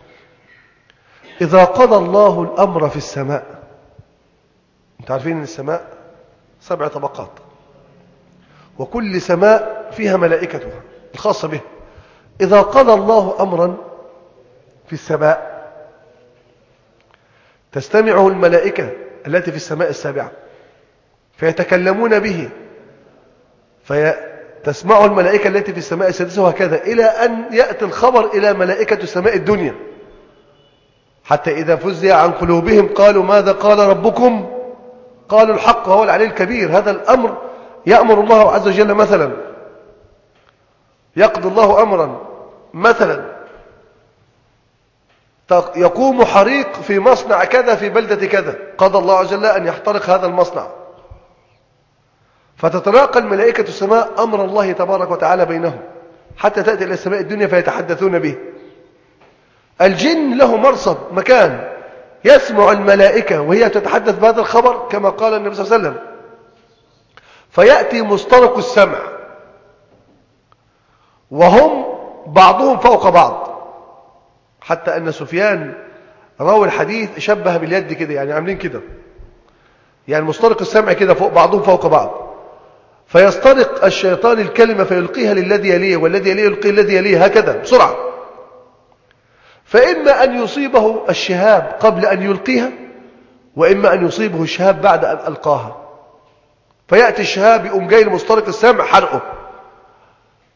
إذا قضى الله الأمر في السماء أنت عارفين إن السماء سبع طبقات وكل سماء فيها ملائكتها الخاصة به. إذا قضى الله أمرا في السماء تستمعه الملائكة التي في السماء السابعة فيتكلمون به فتسمعه الملائكة التي في السماء السادسة وهكذا إلى أن يأتي الخبر إلى ملائكة سماء الدنيا. حتى إذا فزع عن قلوبهم قالوا ماذا قال ربكم؟ قالوا الحق وهو العلي الكبير. هذا الأمر يأمر الله عز وجل مثلا. يقضي الله أمرا مثلا. يقوم حريق في مصنع كذا في بلدة كذا. قضى الله عز وجل أن يحترق هذا المصنع. فتتناقل ملائكة السماء أمر الله تبارك وتعالى بينهم. حتى تأتي إلى السماء الدنيا فيتحدثون به. الجن له مرصد مكان. يسمع الملائكة وهي تتحدث بهذا الخبر كما قال النبي صلى الله عليه وسلم. فيأتي مسترق السمع. وهم بعضهم فوق بعض. حتى أن سفيان راوي الحديث شبه باليد كده يعني عاملين كده. يعني مسترق السمع كده فوق بعضهم فوق بعض. فيسترق الشيطان الكلمة فيلقيها للذي يليه والذي يليه يلقي الذي يليه هكذا بسرعة. فإما أن يصيبه الشهاب قبل أن يلقيها وإما أن يصيبه الشهاب بعد أن ألقاها. فيأتي الشهاب يقوم جاي لمسترق السامع حرقه.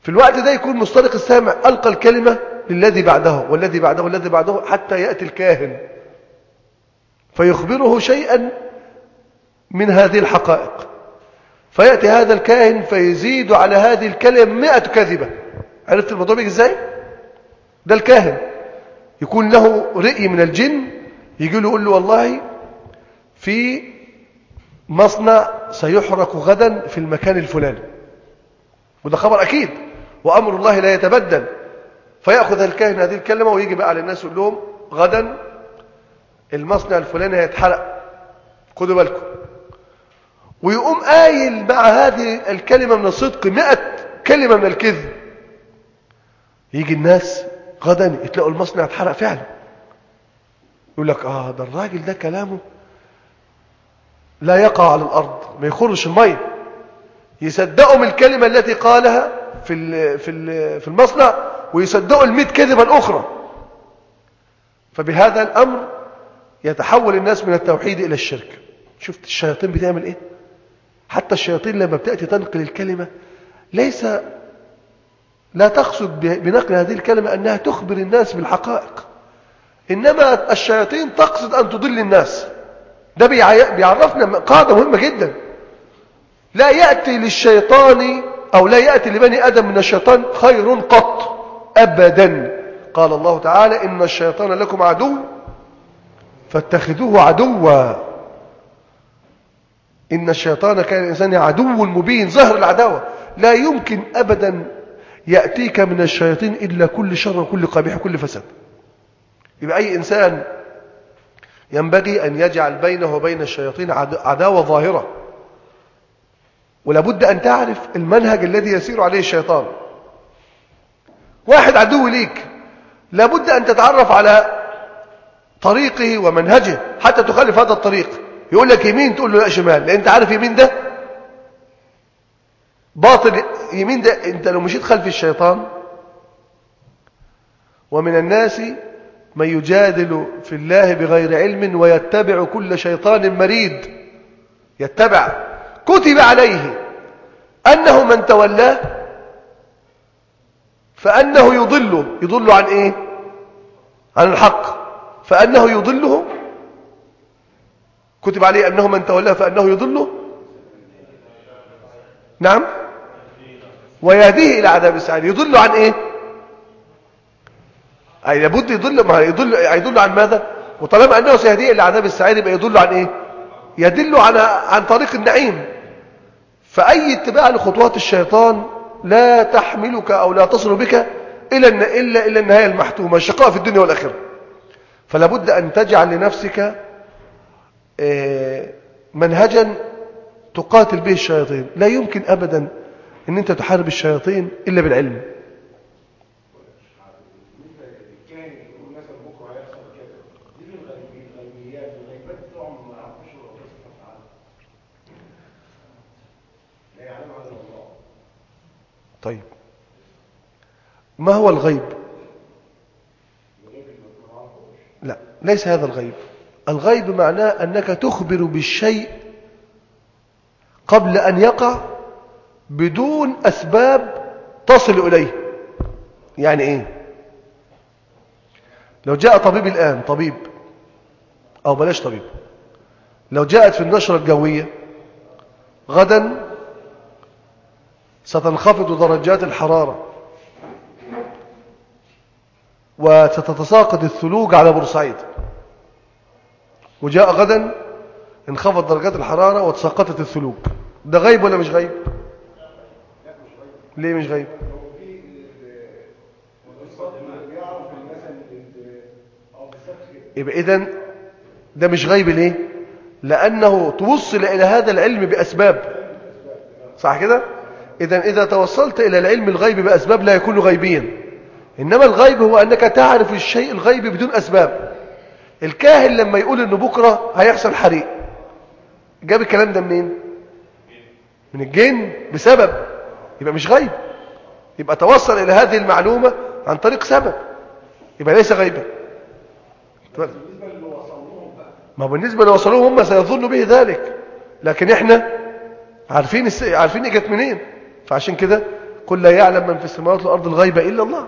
في الوقت ده يكون مسترق السامع ألقى الكلمة للذي بعده والذي بعده والذي بعده حتى يأتي الكاهن. فيخبره شيئا من هذه الحقائق. فيأتي هذا الكاهن فيزيد على هذه الكلمة مئة كذبة عرفت الموضوع إزاي؟ ده الكاهن. يكون له رئي من الجن يجي له يقول له والله في مصنع سيحرق غدا في المكان الفلاني. وده خبر أكيد وأمر الله لا يتبدل. فيأخذ الكاهن هذه الكلمة ويجي بقى على الناس يقول لهم غدا المصنع الفلاني هيتحرق. خدوا بالكم. ويقوم قايل مع هذه الكلمة من الصدق مئة كلمة من الكذب. يجي الناس غدا يتلاقوا المصنع اتحرق فعلا. يقول لك آه ده الراجل ده كلامه لا يقع على الأرض ما يخرش المية. يصدقوا من الكلمة التي قالها في في في المصنع ويصدقوا ال100 كذبه الاخرى فبهذا الأمر يتحول الناس من التوحيد إلى الشرك. شفت الشياطين بتعمل إيه؟ حتى الشياطين لما بتأتي تنقل الكلمة ليس لا تقصد بنقل هذه الكلمة أنها تخبر الناس بالحقائق. إنما الشياطين تقصد أن تضل الناس. ده بيعرفنا قاعدة مهمة جدا. لا يأتي للشيطان أو لا يأتي لبني آدم من الشيطان خير قط. أبدا. قال الله تعالى إن الشيطان لكم عدو فاتخذوه عدوا. إن الشيطان كان الإنسان عدو مبين ظهر العداوة. لا يمكن أبدا يأتيك من الشياطين إلا كل شر وكل قبيح وكل فساد. يبقى أي إنسان ينبغي أن يجعل بينه وبين الشياطين عداوة ظاهرة. ولابد أن تعرف المنهج الذي يسير عليه الشيطان. واحد عدو ليك لابد أن تتعرف على طريقه ومنهجه حتى تخالف هذا الطريق. يقول لك يمين تقول له لا شمال. لأن أنت عارف يمين ده؟ باطل يمين ده أنت لو مشيت خلف الشيطان ومن الناس من يجادل في الله بغير علم ويتبع كل شيطان مريد. يتبع كتب عليه أنه من تولاه فأنه يضله. يضل عن إيه؟ عن الحق. فأنه يضله كتب عليه أنه من تولاه فأنه يضله. نعم؟ ويهديه إلى عذاب السعير. يضل عن إيه؟ أي لابد يضل ما يضل يضل عن ماذا؟ وطالما أنه سيهديه إلى عذاب السعير يبقى يضل عن إيه؟ يدل عن عن طريق النعيم. فأي اتباع لخطوات الشيطان لا تحملك أو لا تصل بك إلا إلا إلى النهاية المحتومة الشقاء في الدنيا والآخرة. فلا بد أن تجعل لنفسك منهجا تقاتل به الشياطين. لا يمكن أبدا أن أنت تحارب الشياطين إلا بالعلم. طيب. ما هو الغيب؟ لا ليس هذا الغيب. الغيب معناه أنك تخبر بالشيء قبل أن يقع بدون أسباب تصل إليه. يعني إيه؟ لو جاء طبيب الآن طبيب أو بلاش طبيب لو جاءت في النشرة الجوية غدا ستنخفض درجات الحرارة وستتساقط الثلوج على بورسعيد. وجاء غدا انخفض درجات الحرارة وتساقطت الثلوج. ده غيب ولا مش غيب؟ ليه مش غيب يبقى اذا ده مش غيب ليه؟ لأنه توصل إلى هذا العلم بأسباب. صح كده؟ إذا إذا توصلت إلى العلم الغيب بأسباب لا يكون غيبيا. إنما الغيب هو أنك تعرف الشيء الغيب بدون أسباب. الكاهن لما يقول إنه بكرة هيحصل حريق. جاب الكلام ده منين؟ من الجن؟ بسبب. يبقى مش غيب. يبقى توصل إلى هذه المعلومة عن طريق سبب. يبقى ليس غيبا. ما بالنسبة اللي وصلوهم هم سيظن به ذلك. لكن إحنا عارفين الس... عارفين إجت منين. فعشان كده قل لا يعلم من في السماوات والأرض الغيب إلا الله.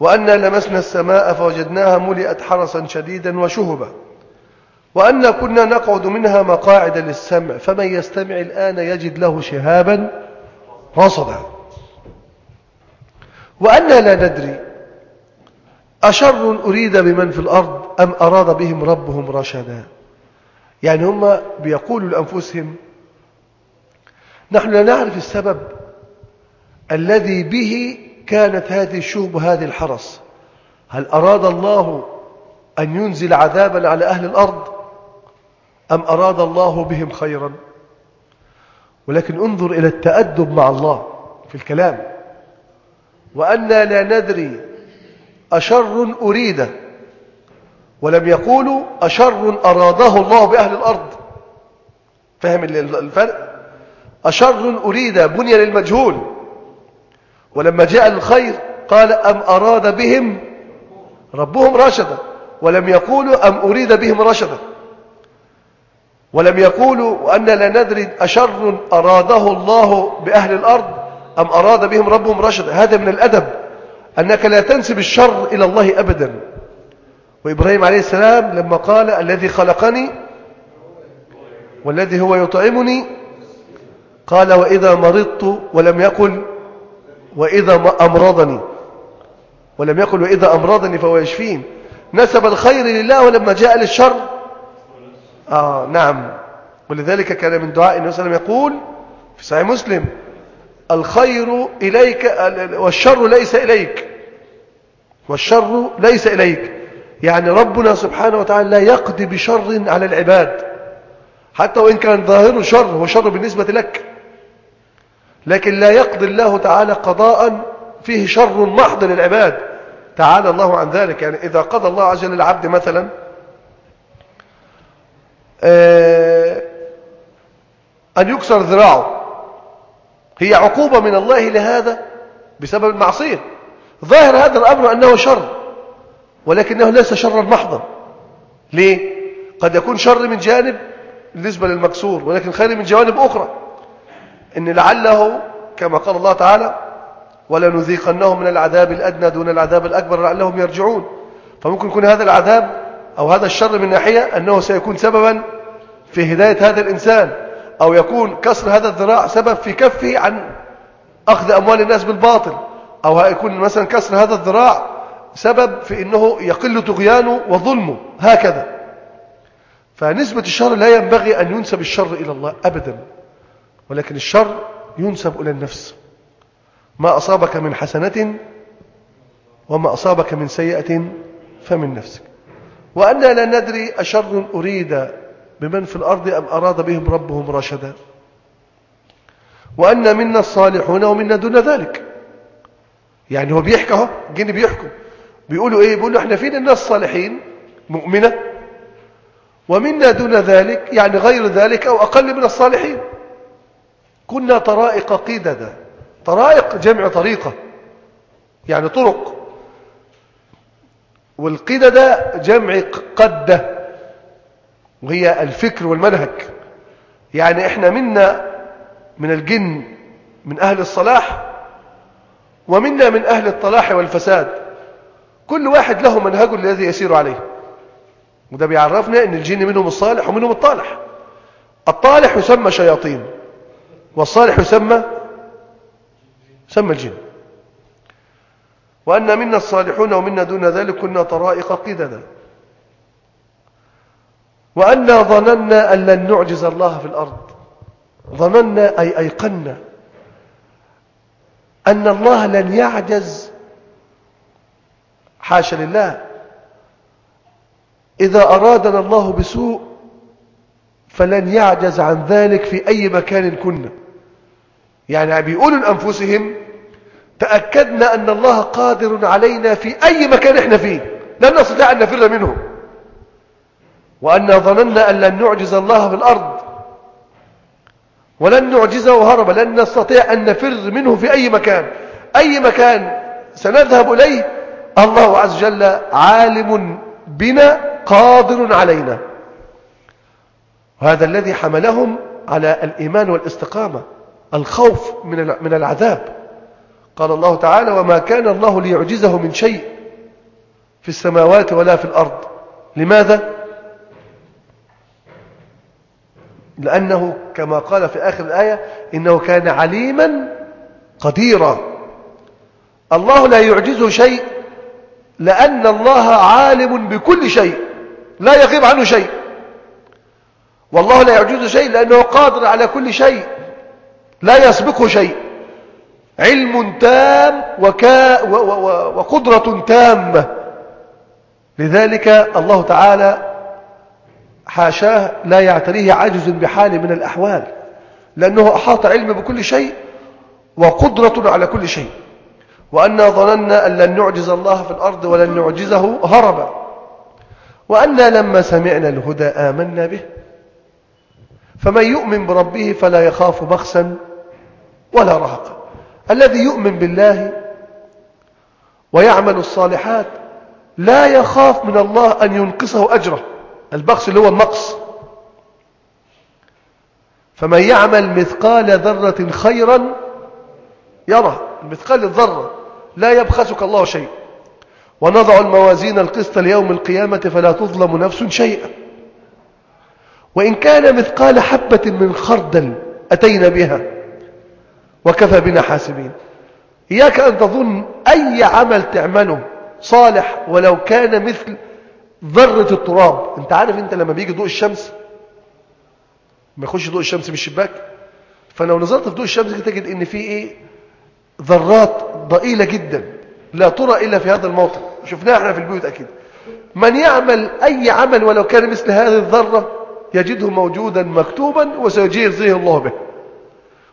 وأنا لمسنا السماء فوجدناها ملئت حرسا شديدا وشهبا. وأنا كنا نقعد منها مقاعد للسمع فمن يستمع الآن يجد له شهابا رصدا وأنا لا ندري أشر أريد بمن في الأرض أم أراد بهم ربهم رشدا؟ يعني هم بيقولوا لأنفسهم نحن لا نعرف السبب الذي به كانت هذه الشهب وهذه الحرس. هل أراد الله أن ينزل عذابا على أهل الأرض؟ أم أراد الله بهم خيرا؟ ولكن انظر إلى التأدب مع الله في الكلام. وأنا لا ندري أشر أريد ولم يقولوا أشر أراده الله بأهل الأرض. فهم الفرق؟ أشر أريد بني للمجهول. ولما جاء الخير قال أم أراد بهم؟ ربهم رشدا. ولم يقولوا أم أريد بهم رشدا. ولم يقولوا أن لا ندري أشر أراده الله بأهل الأرض أم أراد بهم ربهم رشدا هذا من الأدب أنك لا تنسب الشر إلى الله أبدا. وإبراهيم عليه السلام لما قال الذي خلقني والذي هو يطعمني قال وإذا مرضت ولم يقل وإذا أمرضني. ولم يقل وإذا أمرضني فهو يشفين. نسب الخير لله ولما جاء للشر آه نعم. ولذلك كان من دعاء النبي صلى الله عليه وسلم يقول في صحيح مسلم الخير إليك والشر ليس إليك. والشر ليس إليك. يعني ربنا سبحانه وتعالى لا يقضي بشر على العباد. حتى وإن كان ظاهره شر هو شر بالنسبة لك. لكن لا يقضي الله تعالى قضاء فيه شر محض للعباد. تعالى الله عن ذلك. يعني إذا قضى الله عز وجل العبد مثلا أن يكسر ذراعه. هي عقوبة من الله لهذا بسبب المعصية. ظاهر هذا الأمر أنه شر ولكنه ليس شرا محضا ليه؟ قد يكون شر من جانب بالنسبة للمكسور ولكن خير من جوانب أخرى. إن لعله كما قال الله تعالى ولنذيقنهم من العذاب الأدنى دون العذاب الأكبر لعلهم يرجعون. فممكن يكون هذا العذاب أو هذا الشر من ناحية أنه سيكون سببا في هداية هذا الإنسان أو يكون كسر هذا الذراع سبب في كفه عن أخذ أموال الناس بالباطل أو يكون مثلا كسر هذا الذراع سبب في أنه يقل طغيانه وظلمه هكذا. فنسبة الشر لا ينبغي أن ينسب الشر إلى الله أبدا ولكن الشر ينسب إلى النفس. ما أصابك من حسنة وما أصابك من سيئة فمن نفسك. وأنا لا ندري أشر أريد بمن في الأرض أم أراد بهم ربهم رشدا. وأن منا الصالحون ومنا دون ذلك. يعني هو بيحكي أهو جيني بيحكوا بيقولوا إيه؟ بيقولوا إحنا فينا الناس الصالحين مؤمنة. ومنا دون ذلك يعني غير ذلك أو أقل من الصالحين. كنا طرائق قيددا طرائق جمع طريقة. يعني طرق. والقددة جمع قدة وهي الفكر والمنهج. يعني إحنا منا من الجن من أهل الصلاح ومنا من أهل الطلاح والفساد. كل واحد له منهجه الذي يسير عليه. وده بيعرفنا إن الجن منهم الصالح ومنهم الطالح. الطالح يسمى شياطين والصالح يسمى سمى الجن. وأن منا الصالحون ومنا دون ذلك كنا طرائق قددا. وأنا ظننا أن لن نعجز الله في الأرض. ظننا أي أيقنا أن الله لن يعجز. حاشا لله. إذا أرادنا الله بسوء فلن يعجز عن ذلك في أي مكان كنا. يعني بيقولوا لأنفسهم تأكدنا أن الله قادر علينا في أي مكان إحنا فيه. لن نستطيع أن نفر منه. وأن ظننا أن لن نعجز الله في الأرض. ولن نعجزه هربا لن نستطيع أن نفر منه في أي مكان. أي مكان سنذهب إليه؟ الله عز وجل عالم بنا قادر علينا. وهذا الذي حملهم على الإيمان والاستقامة. الخوف من العذاب. قال الله تعالى وما كان الله ليعجزه من شيء في السماوات ولا في الأرض. لماذا؟ لأنه كما قال في آخر الآية إنه كان عليما قديرا. الله لا يعجزه شيء لأن الله عالم بكل شيء لا يغيب عنه شيء. والله لا يعجزه شيء لأنه قادر على كل شيء لا يسبقه شيء. علم تام وكا وقدرة تامة. لذلك الله تعالى حاشاه لا يعتريه عجز بحال من الأحوال لأنه أحاط علم بكل شيء وقدرة على كل شيء. وأنا ظننا أن لن نعجز الله في الأرض ولن نعجزه هربا. وأنا لما سمعنا الهدى آمنا به. فمن يؤمن بربه فلا يخاف بخسا ولا رهقا. الذي يؤمن بالله ويعمل الصالحات لا يخاف من الله أن ينقصه أجره. البخس اللي هو النقص. فمن يعمل مثقال ذرة خيرا يرى مثقال الذرة لا يبخسك الله شيء. ونضع الموازين القسط ليوم القيامة فلا تظلم نفس شيئا. وإن كان مثقال حبة من خردل أتينا بها. وكفى بنا حاسبين. إياك أن تظن أي عمل تعمله صالح ولو كان مثل ذرة التراب. أنت عارف أنت لما بيجي ضوء الشمس؟ ما يخش ضوء الشمس من الشباك؟ فلو نظرت في ضوء الشمس تجد إن في إيه؟ ذرات ضئيلة جدا. لا ترى إلا في هذا الموطن. شفناها إحنا في البيوت أكيد. من يعمل أي عمل ولو كان مثل هذه الذرة يجده موجودا مكتوبا وسيجزيه الله به.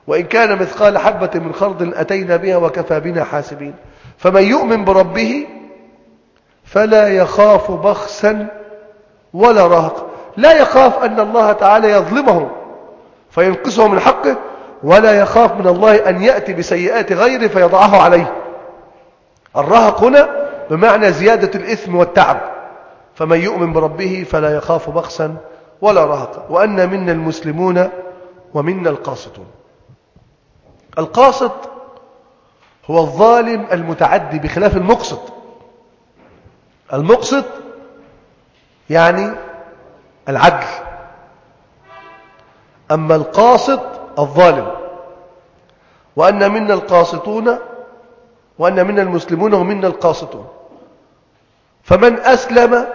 وإن كان مثقال حبة من خرد أتينا بها وكفى بنا حاسبين. فمن يؤمن بربه فلا يخاف بخسا ولا رهق لا يخاف أن الله تعالى يظلمه فينقصه من حقه ولا يخاف من الله أن يأتي بسيئات غيره فيضعه عليه. الرهق هنا بمعنى زيادة الإثم والتعب. فمن يؤمن بربه فلا يخاف بخسا ولا رهق وأن منا المسلمون ومنا القاسطون. القاسط هو الظالم المتعدي بخلاف المقسط المقسط يعني العدل. أما القاسط الظالم وأن منا القاسطون وأن منا المسلمون ومنا القاسطون فمن أسلم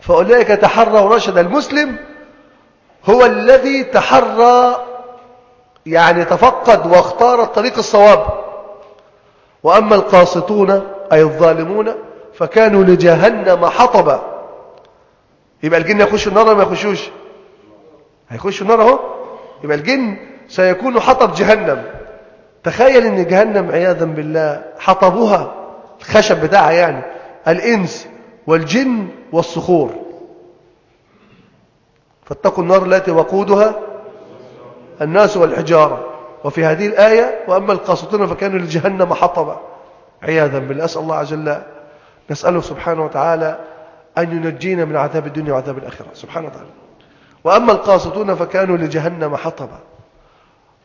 فأولئك تحروا رشد المسلم هو الذي تحرى يعني تفقد واختار الطريق الصواب. وأما القاسطون أي الظالمون فكانوا لجهنم حطبا. يبقى الجن يخش النار ما يخشوش؟ هيخشوا النار أهو. يبقى الجن سيكون حطب جهنم. تخيل إن جهنم عياذا بالله حطبها الخشب بتاعها يعني الإنس والجن والصخور. فاتقوا النار التي وقودها الناس والحجارة. وفي هذه الآية وأما القاسطون فكانوا لجهنم حطبا. عياذا بالله أسأل الله عز وجل نسأله سبحانه وتعالى أن ينجينا من عذاب الدنيا وعذاب الآخرة. سبحانه وتعالى. وأما القاسطون فكانوا لجهنم حطبا.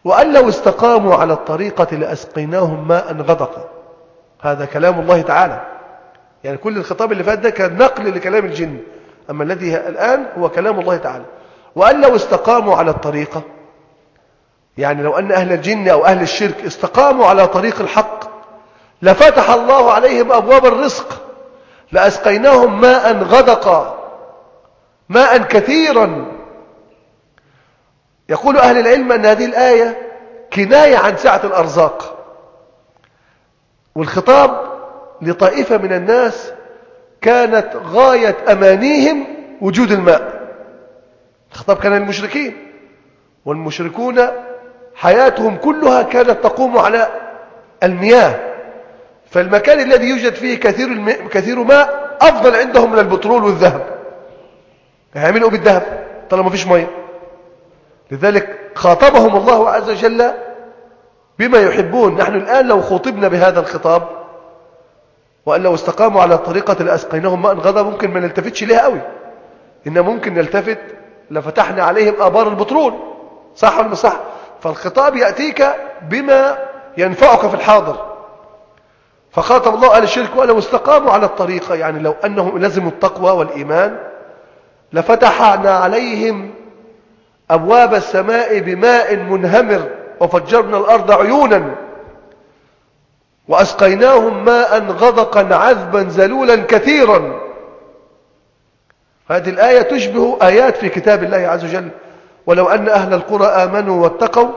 وأن لو استقاموا على الطريقة لأسقيناهم ماء غدقا. هذا كلام الله تعالى. يعني كل الخطاب اللي فات ده كان نقل لكلام الجن. أما الذي الآن هو كلام الله تعالى. وأن لو استقاموا على الطريقة يعني لو أن أهل الجن أو أهل الشرك استقاموا على طريق الحق لفتح الله عليهم أبواب الرزق لأسقيناهم ماء غدقا ماء كثيرا. يقول أهل العلم أن هذه الآية كناية عن سعة الأرزاق. والخطاب لطائفة من الناس كانت غاية أمانيهم وجود الماء. الخطاب كان للمشركين والمشركون حياتهم كلها كانت تقوم على المياه. فالمكان الذي يوجد فيه كثير كثير ماء أفضل عندهم من البترول والذهب. هيعملوا بالذهب طالما فيش ميه لذلك خاطبهم الله عز وجل بما يحبون. نحن الآن لو خطبنا بهذا الخطاب وأن لو استقاموا على طريقة لأسقيناهم ماء غدا ممكن ما نلتفتش ليها قوي. إن ممكن نلتفت لفتحنا عليهم آبار البترول. صح ولا صح؟ فالخطاب يأتيك بما ينفعك في الحاضر. فخاطب الله أهل الشرك ولو استقاموا على الطريقة يعني لو أنهم لزموا التقوى والإيمان لفتحنا عليهم أبواب السماء بماء منهمر وفجرنا الأرض عيونا وأسقيناهم ماء غدقا عذبا زلولا كثيرا. هذه الآية تشبه آيات في كتاب الله عز وجل. ولو أن أهل القرى آمنوا واتقوا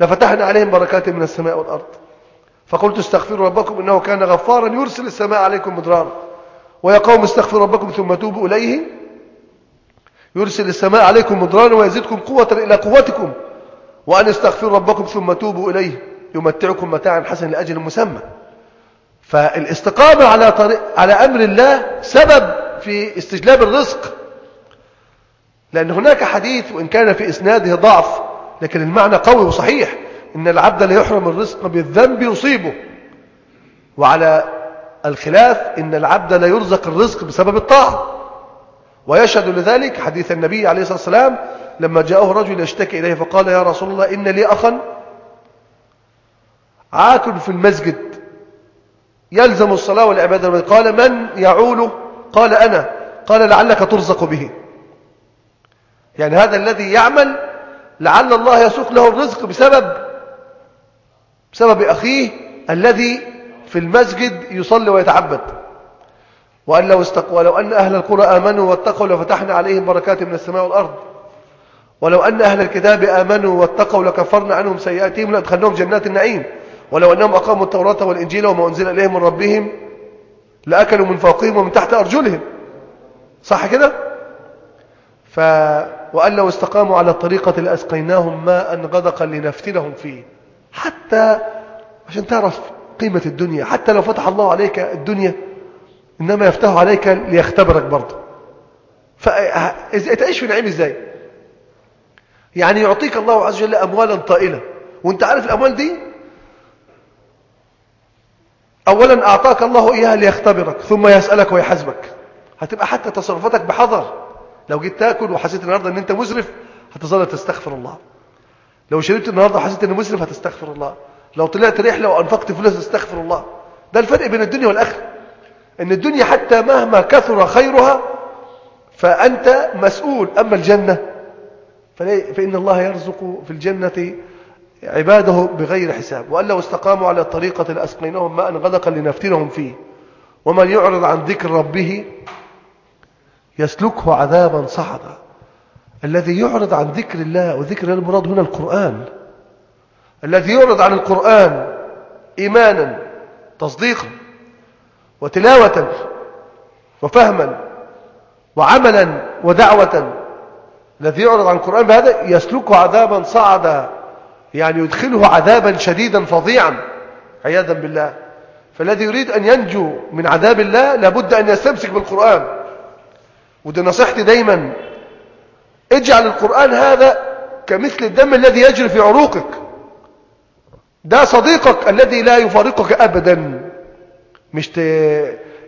لفتحنا عليهم بركات من السماء والأرض. فقلت استغفروا ربكم إنه كان غفارا يرسل السماء عليكم مدرارا. ويا قوم استغفروا ربكم ثم توبوا إليه. يرسل السماء عليكم مدرارا ويزيدكم قوة إلى قوتكم. وأن استغفروا ربكم ثم توبوا إليه. يمتعكم متاعا حسنا لأجل مسمى. فالاستقامة على, طريق على أمر الله سبب في استجلاب الرزق لأن هناك حديث وإن كان في إسناده ضعف لكن المعنى قوي وصحيح. إن العبد لا يحرم الرزق بالذنب يصيبه. وعلى الخلاف إن العبد لا يرزق الرزق بسبب الطاعة. ويشهد لذلك حديث النبي عليه الصلاة والسلام لما جاءه رجل يشتكي إليه فقال يا رسول الله إن لي أخا عاكل في المسجد يلزم الصلاة والعبادة قال من يعوله؟ قال أنا. قال لعلك ترزق به. يعني هذا الذي يعمل لعل الله يسوق له الرزق بسبب بسبب أخيه الذي في المسجد يصلي ويتعبد. وأن لو استقوا ولو أن أهل القرى آمنوا واتقوا لفتحنا عليهم بركات من السماء والأرض. ولو أن أهل الكتاب آمنوا واتقوا لكفرنا عنهم سيئاتهم لأدخلناهم جنات النعيم. ولو أنهم أقاموا التوراة والإنجيل وما أنزل إليهم من ربهم لأكلوا من فوقهم ومن تحت أرجلهم. صح كده؟ ف... وأن لو استقاموا على الطريقة لأسقيناهم ماء غدقا لنفتنهم فيه. حتى عشان تعرف قيمة الدنيا حتى لو فتح الله عليك الدنيا إنما يفتح عليك ليختبرك برضه. فتعيش في نعيم إزاي؟ يعني يعطيك الله عز وجل أموالا طائلة. وأنت عارف الأموال دي؟ أولا أعطاك الله إياها ليختبرك ثم يسألك ويحاسبك. هتبقى حتى تصرفاتك بحذر. لو جيت تاكل وحسيت النهارده إن أنت مسرف هتظل تستغفر الله. لو شربت النهارده وحسيت ان مسرف هتستغفر الله. لو طلعت رحلة وأنفقت فلوس تستغفر الله. ده الفرق بين الدنيا والآخرة. إن الدنيا حتى مهما كثر خيرها فأنت مسؤول. أما الجنة فإن الله يرزق في الجنة عباده بغير حساب. وأن لو استقاموا على الطريقة لأسقيناهم ماء غدقا لنفتنهم فيه. ومن يعرض عن ذكر ربه يسلكه عذابا صعدا. الذي يعرض عن ذكر الله وذكر المراد هنا القرآن. الذي يعرض عن القرآن إيمانا تصديقا وتلاوة وفهما وعملا ودعوة. الذي يعرض عن القرآن بهذا يسلكه عذابا صعدا. يعني يدخله عذابا شديدا فظيعا. عياذا بالله. فالذي يريد أن ينجو من عذاب الله لابد أن يستمسك بالقرآن. ودي نصيحتي دايما. اجعل القرآن هذا كمثل الدم الذي يجري في عروقك ده صديقك الذي لا يفارقك أبدا. مش ت...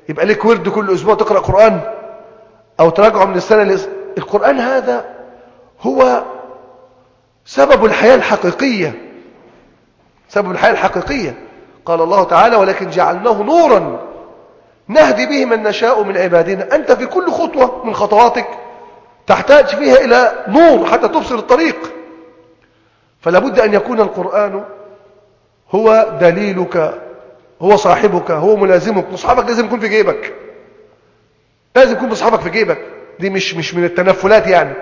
يبقى لك ورد كل أسبوع تقرأ قرآن أو تراجعه من السنة لس... القرآن هذا هو سبب الحياة الحقيقية. سبب الحياة الحقيقية. قال الله تعالى ولكن جعلناه نورا نهدي به من نشاء من عبادنا. أنت في كل خطوة من خطواتك تحتاج فيها إلى نور حتى تبصر الطريق. فلا بد أن يكون القرآن هو دليلك هو صاحبك هو ملازمك. مصحفك لازم يكون في جيبك. لازم يكون مصحفك في جيبك. دي مش مش من التنفلات يعني.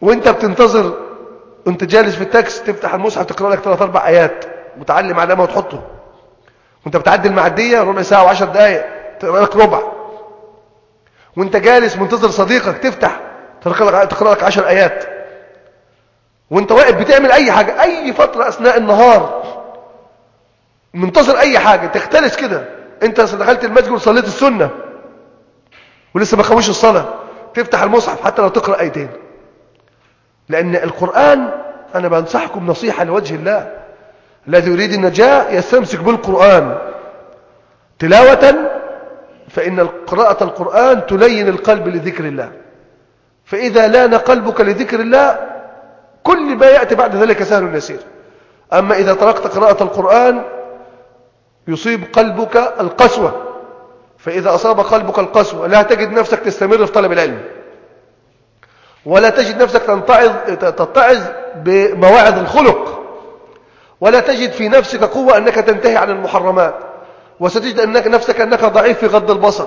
وانت بتنتظر وانت جالس في التاكس تفتح المصحف تقرأ لك ثلاث أربع آيات متعلم علامة وتحطه. وانت بتعدي المعدية ربع ساعة و10 دقائق تقرأ لك ربع. وانت جالس منتظر صديقك تفتح تقرأ لك تقرأ لك 10 آيات. وانت واقف بتعمل أي حاجة أي فترة أثناء النهار. منتظر أي حاجة تختلس كده. انت دخلت المسجد وصليت السنة ولسه ما خوش الصلاة تفتح المصحف حتى لو تقرأ آيتين. لأن القرآن أنا بنصحكم نصيحة لوجه الله. الذي يريد النجاة يستمسك بالقرآن. تلاوة فإن قراءة القرآن تلين القلب لذكر الله. فإذا لأن قلبك لذكر الله كل ما يأتي بعد ذلك سهل يسير. أما إذا تركت قراءة القرآن يصيب قلبك القسوة. فإذا أصاب قلبك القسوة لا تجد نفسك تستمر في طلب العلم. ولا تجد نفسك تتعظ بمواعظ الخلق. ولا تجد في نفسك قوة أنك تنتهي عن المحرمات. وستجد أنك نفسك أنك ضعيف في غض البصر.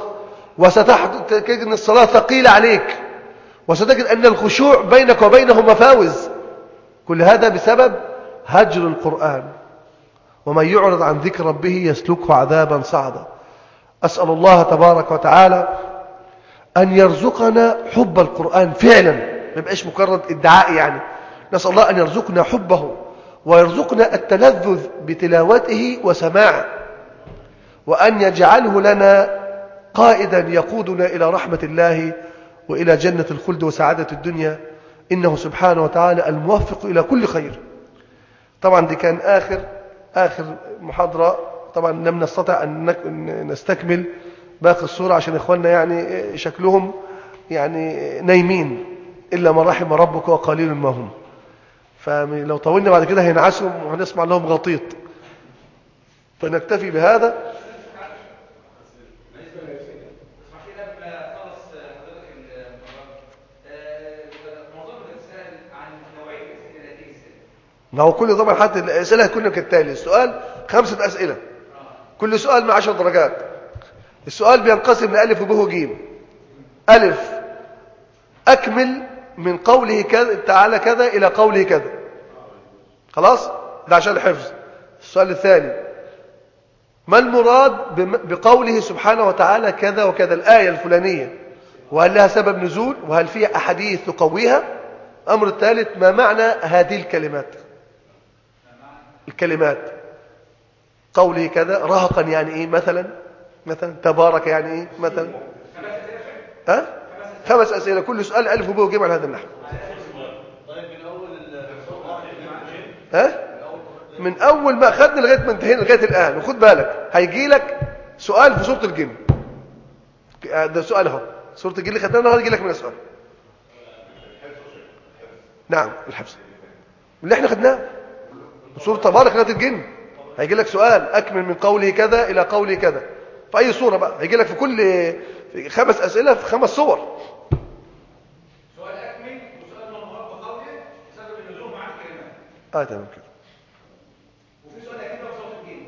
وستجد أن الصلاة ثقيلة عليك. وستجد أن الخشوع بينك وبينه مفاوز. كل هذا بسبب هجر القرآن. ومن يعرض عن ذكر ربه يسلكه عذابا صعدا أسأل الله تبارك وتعالى أن يرزقنا حب القرآن فعلا. ما يبقاش مجرد ادعاء يعني. نسأل الله أن يرزقنا حبه. ويرزقنا التلذذ بتلاوته وسماعه وأن يجعله لنا قائدا يقودنا إلى رحمة الله وإلى جنة الخلد وسعادة الدنيا. إنه سبحانه وتعالى الموفق إلى كل خير. طبعا دي كان آخر آخر محاضرة. طبعا لم نستطع أن نستكمل باقي الصورة عشان إخواننا يعني شكلهم يعني نايمين إلا ما رحم ربك وقليل ما هم. فلو طولنا بعد كده هينعسهم وهنسمع لهم غطيط. فنكتفي بهذا. ما هو كل طبعا حتى الأسئلة هتكون كالتالي. السؤال خمسة أسئلة. كل سؤال مع عشر درجات. السؤال بينقسم لألف وب وجيم ألف. أكمل من قوله كذا تعالى كذا إلى قوله كذا. خلاص؟ ده عشان الحفظ. السؤال الثاني. ما المراد بقوله سبحانه وتعالى كذا وكذا؟ الآية الفلانية. وهل لها سبب نزول؟ وهل فيها أحاديث تقويها؟ أمر الثالث ما معنى هذه الكلمات؟ الكلمات. قوله كذا رهقا يعني إيه مثلا؟ مثلا تبارك يعني إيه مثلا؟ ها؟ خمس أسئلة كل سؤال ألف وب وجيم على هذا النحو. ها؟ من أول ما اخذنا لغاية ما انتهينا لغاية الآن. وخد بالك هيجي لك سؤال في سورة الجن. ده سؤال أهو. سورة الجن اللي خدناها النهارده يجي لك من السؤال نعم الحفظ. اللي إحنا خدناه. سورة تبارك ذات الجن. هيجي لك سؤال. أكمل من قوله كذا إلى قوله كذا. في أي صورة بقى؟ هيجي لك في كل في خمس أسئلة في خمس صور سؤال أكمل وسؤال من المراد بقوله سبب النزول مع آه تمام كده وفي سؤال بقى بصوت الجن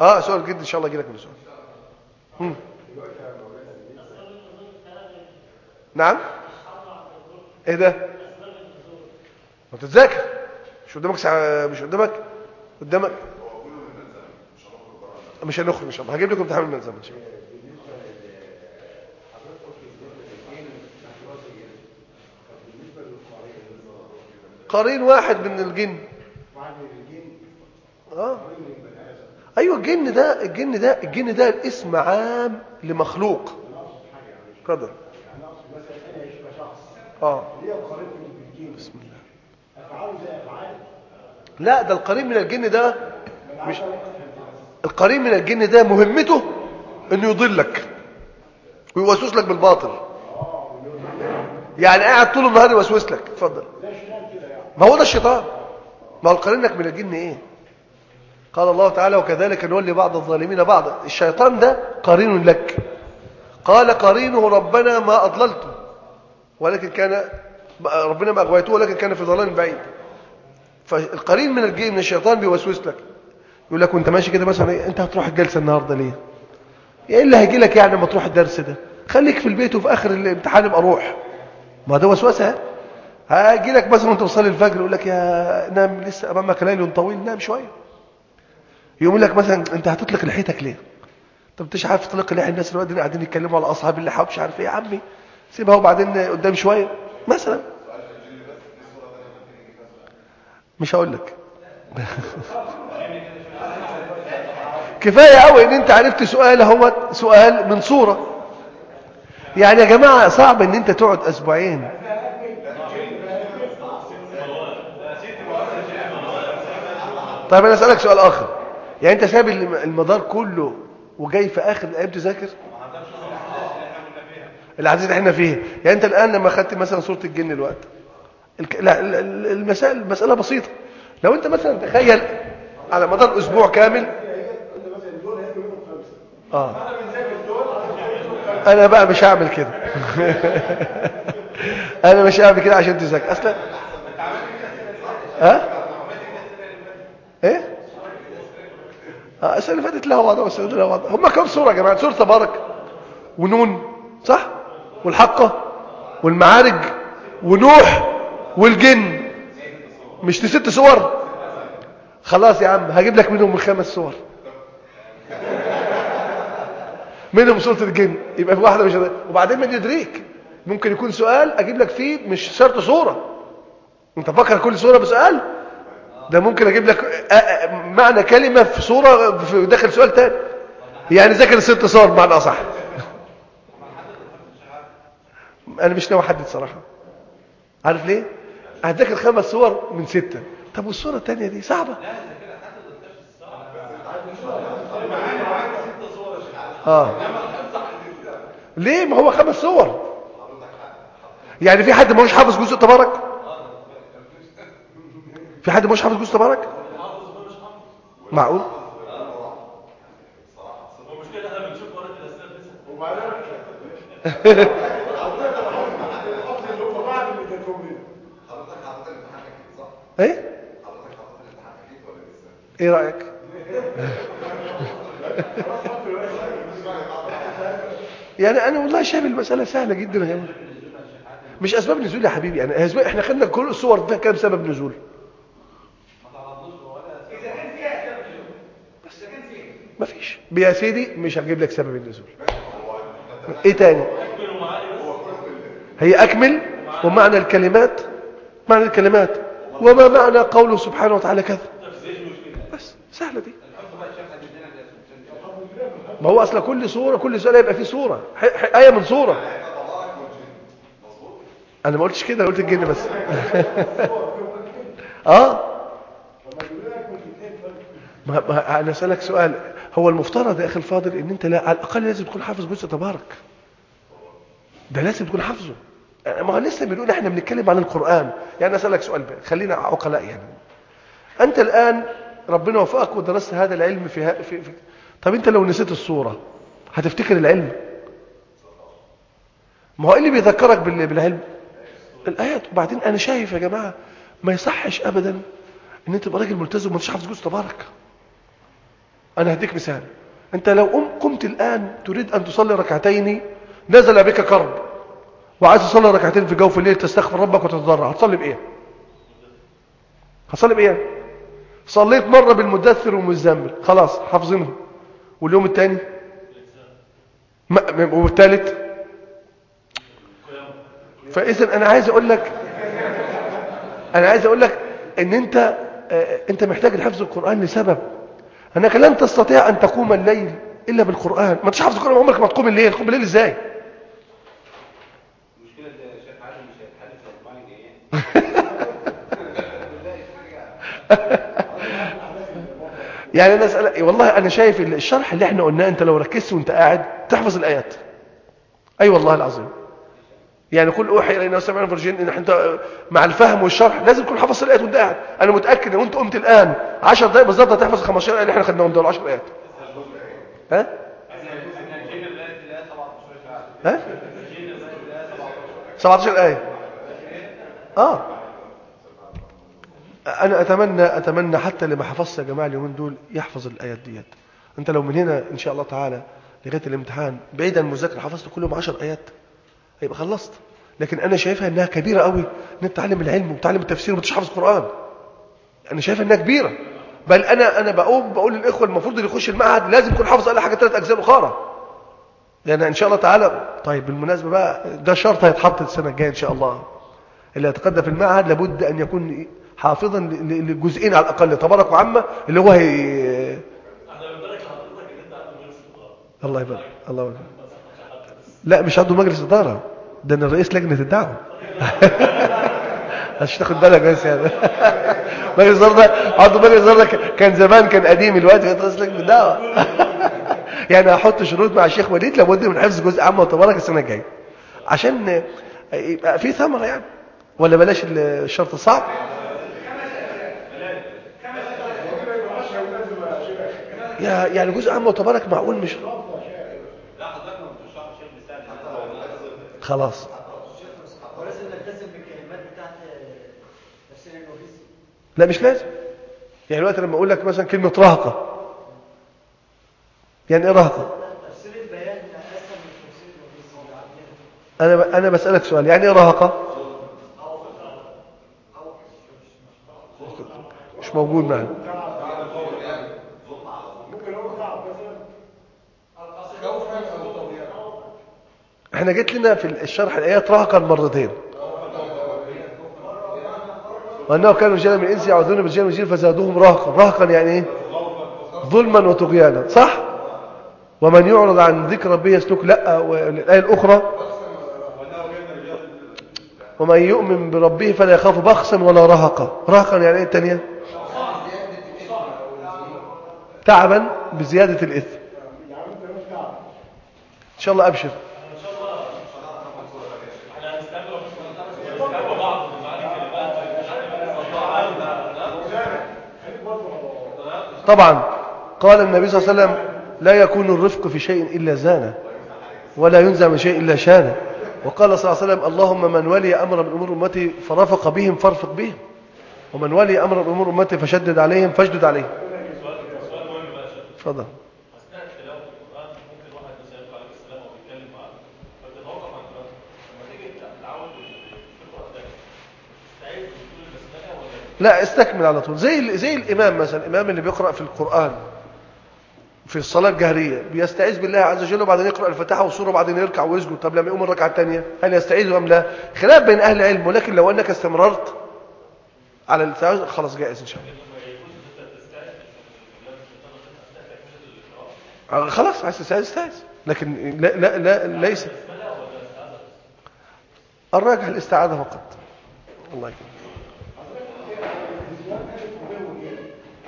آه سؤال جد إن شاء الله يجي لك من سؤال. نعم. إيه ده؟ ما تتذاكر مش قدامك ساعة مش قدامك؟ قدامك. مش هنخرج إن شاء الله. هجيب لكم امتحان الملزمه ان شاء الله قرين واحد من الجن. آه. أيوه الجن ده الجن ده الجن ده الاسم عام لمخلوق. اتفضل آه. بسم الله. لا ده القرين من الجن ده مش القرين من الجن ده مهمته إنه يضلك ويوسوس لك بالباطل. يعني قاعد طول النهار يوسوس لك. اتفضل. ما هو ده الشيطان. ما هو من الجن إيه؟ قال الله تعالى وكذلك نولي بعض الظالمين بعضا. الشيطان ده قرين لك. قال قرينه ربنا ما أضللته. ولكن كان ربنا ما أغويته ولكن كان في ضلال بعيد. فالقرين من الجن من الشيطان بيوسوس لك. يقول لك وأنت ماشي كده مثلا إيه؟ أنت هتروح الجلسة النهارده ليه؟ إيه اللي هيجي لك يعني لما تروح الدرس ده. خليك في البيت وفي آخر الامتحان ابقى روح ما ده وسوسة. هيجي لك مثلا وانت بتصلي الفجر يقول لك يا نام لسه أمامك ليل طويل نام شوية. يقول لك مثلا أنت هتطلق لحيتك ليه؟ طب مش عارف تطلق لحية الناس دلوقتي قاعدين يتكلموا على أصحاب اللحى مش عارف إيه يا عمي سيبها وبعدين قدام شوية. مثلا. مش هقول لك. (laughs) كفاية قوي إن أنت عرفت سؤال هو سؤال من صورة. يعني يا جماعة صعب إن أنت تقعد أسبوعين طيب أنا أسألك سؤال آخر. يعني أنت ساب المدار كله وجاي في آخر الأيام تذاكر؟ العزيز اللي إحنا فيه. يعني أنت الآن لما خدت مثلا صورة الجن الوقت المسائل المساله بسيطة. لو أنت مثلا تخيل على مدار أسبوع كامل آه. أنا بقى مش هعمل كده. (laughs) أنا مش هعمل كده عشان تذاكر. أصلا؟ ها؟ إيه؟ آه السنة اللي فاتت لها وضع والسنة لها وضع هم كم سورة يا جماعة؟ سورة تبارك ونون صح؟ والحقة والمعارج ونوح والجن. مش دي ست صور خلاص يا عم هجيب لك منهم من خمس صور منهم سورة الجن. يبقى في واحدة مش. وبعدين من يدريك. ممكن يكون سؤال أجيب لك فيه مش شرط صوره أنت فكر كل صوره بسؤال؟ ده ممكن أجيب لك معنى كلمة في صورة في داخل سؤال تاني. يعني ذاكر الست صور بمعنى أصح. أنا مش ناوي أحدد صراحة. عارف ليه؟ هتذاكر خمس صور من ستة. طب والصورة الثانية دي صعبة. آه. ليه؟ ما هو خمس سور يعني في حد مش حافظ جزء تبارك؟ في حد مش حافظ جزء تبارك معقول؟ (laughs) إيه؟ إيه رأيك (laughs) يعني أنا والله شايف المسألة سهلة جدا جماعة مش أسباب نزول يا حبيبي يعني أسباب إحنا خدنا كل الصور فيها كام سبب نزول اذا كان فيها اسباب نزول بس اذا كان فيها مفيش يا سيدي مش هجيب لك سبب النزول. إيه تاني؟ هي أكمل ومعنى الكلمات معنى الكلمات. وما معنى قوله سبحانه وتعالى كذا؟ بس سهلة دي. ما هو أصلا كل سورة كل سورة يبقى فيه سورة آية من سورة. أنا ما قلتش كده قلت الجن بس. (laughs) آه؟ ما أنا أسألك سؤال. هو المفترض يا أخي الفاضل إن أنت لا على الأقل لازم تكون حافظ جزء تبارك. ده لازم تكون حافظه. ما لسه بنقول إحنا بنتكلم عن القرآن. يعني أسألك سؤال بقى خلينا عقلاء يعني. أنت الآن ربنا وفقك ودرست هذا العلم في, ها في, في طب أنت لو نسيت الصورة هتفتكر العلم؟ ما هو إيه اللي بيذكرك بال- بالعلم؟ الآيات. وبعدين أنا شايف يا جماعة ما يصحش ابدا إن أنت تبقى راجل ملتزم وما حافظ جزء تبارك. أنا هديك مثال. أنت لو قم قمت الآن تريد أن تصلي ركعتين نزل بك كرب. وعايز تصلي ركعتين في جوف الليل تستغفر ربك وتتضرع. هتصلي بإيه؟ هتصلي بإيه؟ صليت مرة بالمدثر والمزمل. خلاص حافظينهم. واليوم الثاني والثالث فإذا أنا عايز أقول لك أنا عايز أقول لك إن انت آه، أنت محتاج لحفظ القرآن لسبب. أنك لن تستطيع أن تقوم الليل إلا بالقرآن. ما أنتش حافظ القران عمرك ما تقوم الليل. تقوم الليل الاربعين الجايين (laughs) يعني. أنا اسال والله أنا شايف الشرح اللي إحنا قلناه أنت لو ركزت وأنت قاعد تحفظ الآيات. أي والله العظيم. يعني كل أوحي الينا وسمعنا فرجين إن انت مع الفهم والشرح لازم تكون حافظ الآيات وأنت قاعد. أنا متأكد إن انت قمت الآن. 10 دقائق بالظبط هتحفظ 15 آية اللي إحنا خدناهم دول 10 آيات. ها؟ إحنا جينا لغايه الايه 17 شهر ها؟ 17 آية. آه. أنا اتمنى أتمنى حتى اللي ما حفظش يا جماعة اليومين دول يحفظ الآيات ديت. أنت لو من هنا إن شاء الله تعالى لغايه الامتحان بعيدا عن المذاكرة حفظت كل يوم 10 آيات. هيبقى خلصت. لكن أنا شايفها إنها كبيرة قوي. إن أنت تتعلم العلم وتتعلم التفسير وما حافظ قران أنا شايفها إنها كبيرة. بل أنا أنا بقوم بقول للإخوة المفروض اللي يخش المعهد لازم يكون حافظ أقل حاجة ثلاث أجزاء أخرى يعني إن شاء الله تعالى طيب بالمناسبة بقى ده شرط هيتحط السنة الجاية إن شاء الله. اللي يتقدم في المعهد لابد أن يكون حافظا لجزئين على الأقل تبارك وعامه اللي هو هي الله يبارك الله يبارك. لا مش عنده مجلس إدارة. ده أنا رئيس لجنة الدعوة. (laughs) عشان تاخد بالك بس يعني. (laughs) مجلس الاداره ده عنده مجلس الاداره ده كان زمان كان قديم دلوقتي بقيت رئيس لجنة الدعوة. (laughs) يعني هحط شروط مع الشيخ وليد لابد من حفظ جزء عام وتبارك السنة الجاية. عشان يبقى في ثمرة يعني. ولا بلاش الشرط الصعب. يعني جزء عام وتبارك معقول مش لا حضرتك ما بتشرح الشيخ مثال خلاص. لا مش لازم. يعني دلوقتي لما أقول لك مثلا كلمة رهقه يعني إيه رهقه أنا. أنا بسألك سؤال يعني إيه رهقه مش موجود معنا ممكن أقول تعب مثلا إحنا جيت لنا في الشرح الايات رهقا مرتين. وأنه كانوا رجالا من الإنس يعوذون برجال من الجن فزادوهم رهقا رهقا يعني إيه؟ ظلما وطغيانا. صح؟ ومن يعرض عن ذكر ربه يسلك. لا والآية الأخرى. ومن يؤمن بربه فلا يخاف بخسا ولا رهقا. رهقا يعني إيه الثانية تعبا بزيادة الإثم. إن شاء الله أبشر إحنا هنستمر هنستمر بعض في معاني الكلمات طبعا قال النبي صلى الله عليه وسلم لا يكون الرفق في شيء إلا زانه ولا ينزع من شيء إلا شانه. وقال صلى الله عليه وسلم اللهم من ولي أمر من أمور أمتي فرفق بهم فارفق بهم. ومن ولي أمر من أمور أمتي فشدد عليهم فاشدد عليهم. تفضل اثناء تلاوه القران ممكن واحد مثلا يلقى عليه السلام أو بيتكلم معاه فتتوقف عن قراءته لما تيجي تتعود تقرا ده تستعيد وتقول البسمله ولا لا استكمل على طول. زي زي الإمام مثلا الإمام اللي بيقرأ في القرآن في الصلاة الجهرية بيستعيذ بالله عز وجل وبعدين يقرأ الفاتحة والسورة وبعدين يركع ويسجد. طب لما يقوم الركعة الثانية هل يستعيذ أم لا؟ خلاف بين أهل العلم ولكن لو أنك استمررت على الاستعاذة خلاص جائز إن شاء الله. آه، خلاص عايز تستعيذ استعيذ. لكن لا لا لا ليس. الراجح الاستعاذة فقط. الله يكرمك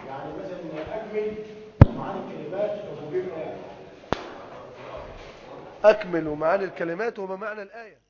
يعني مثلا اكمل معاني الكلمات وجبنا أكملوا معاني الكلمات وما معنى الآية.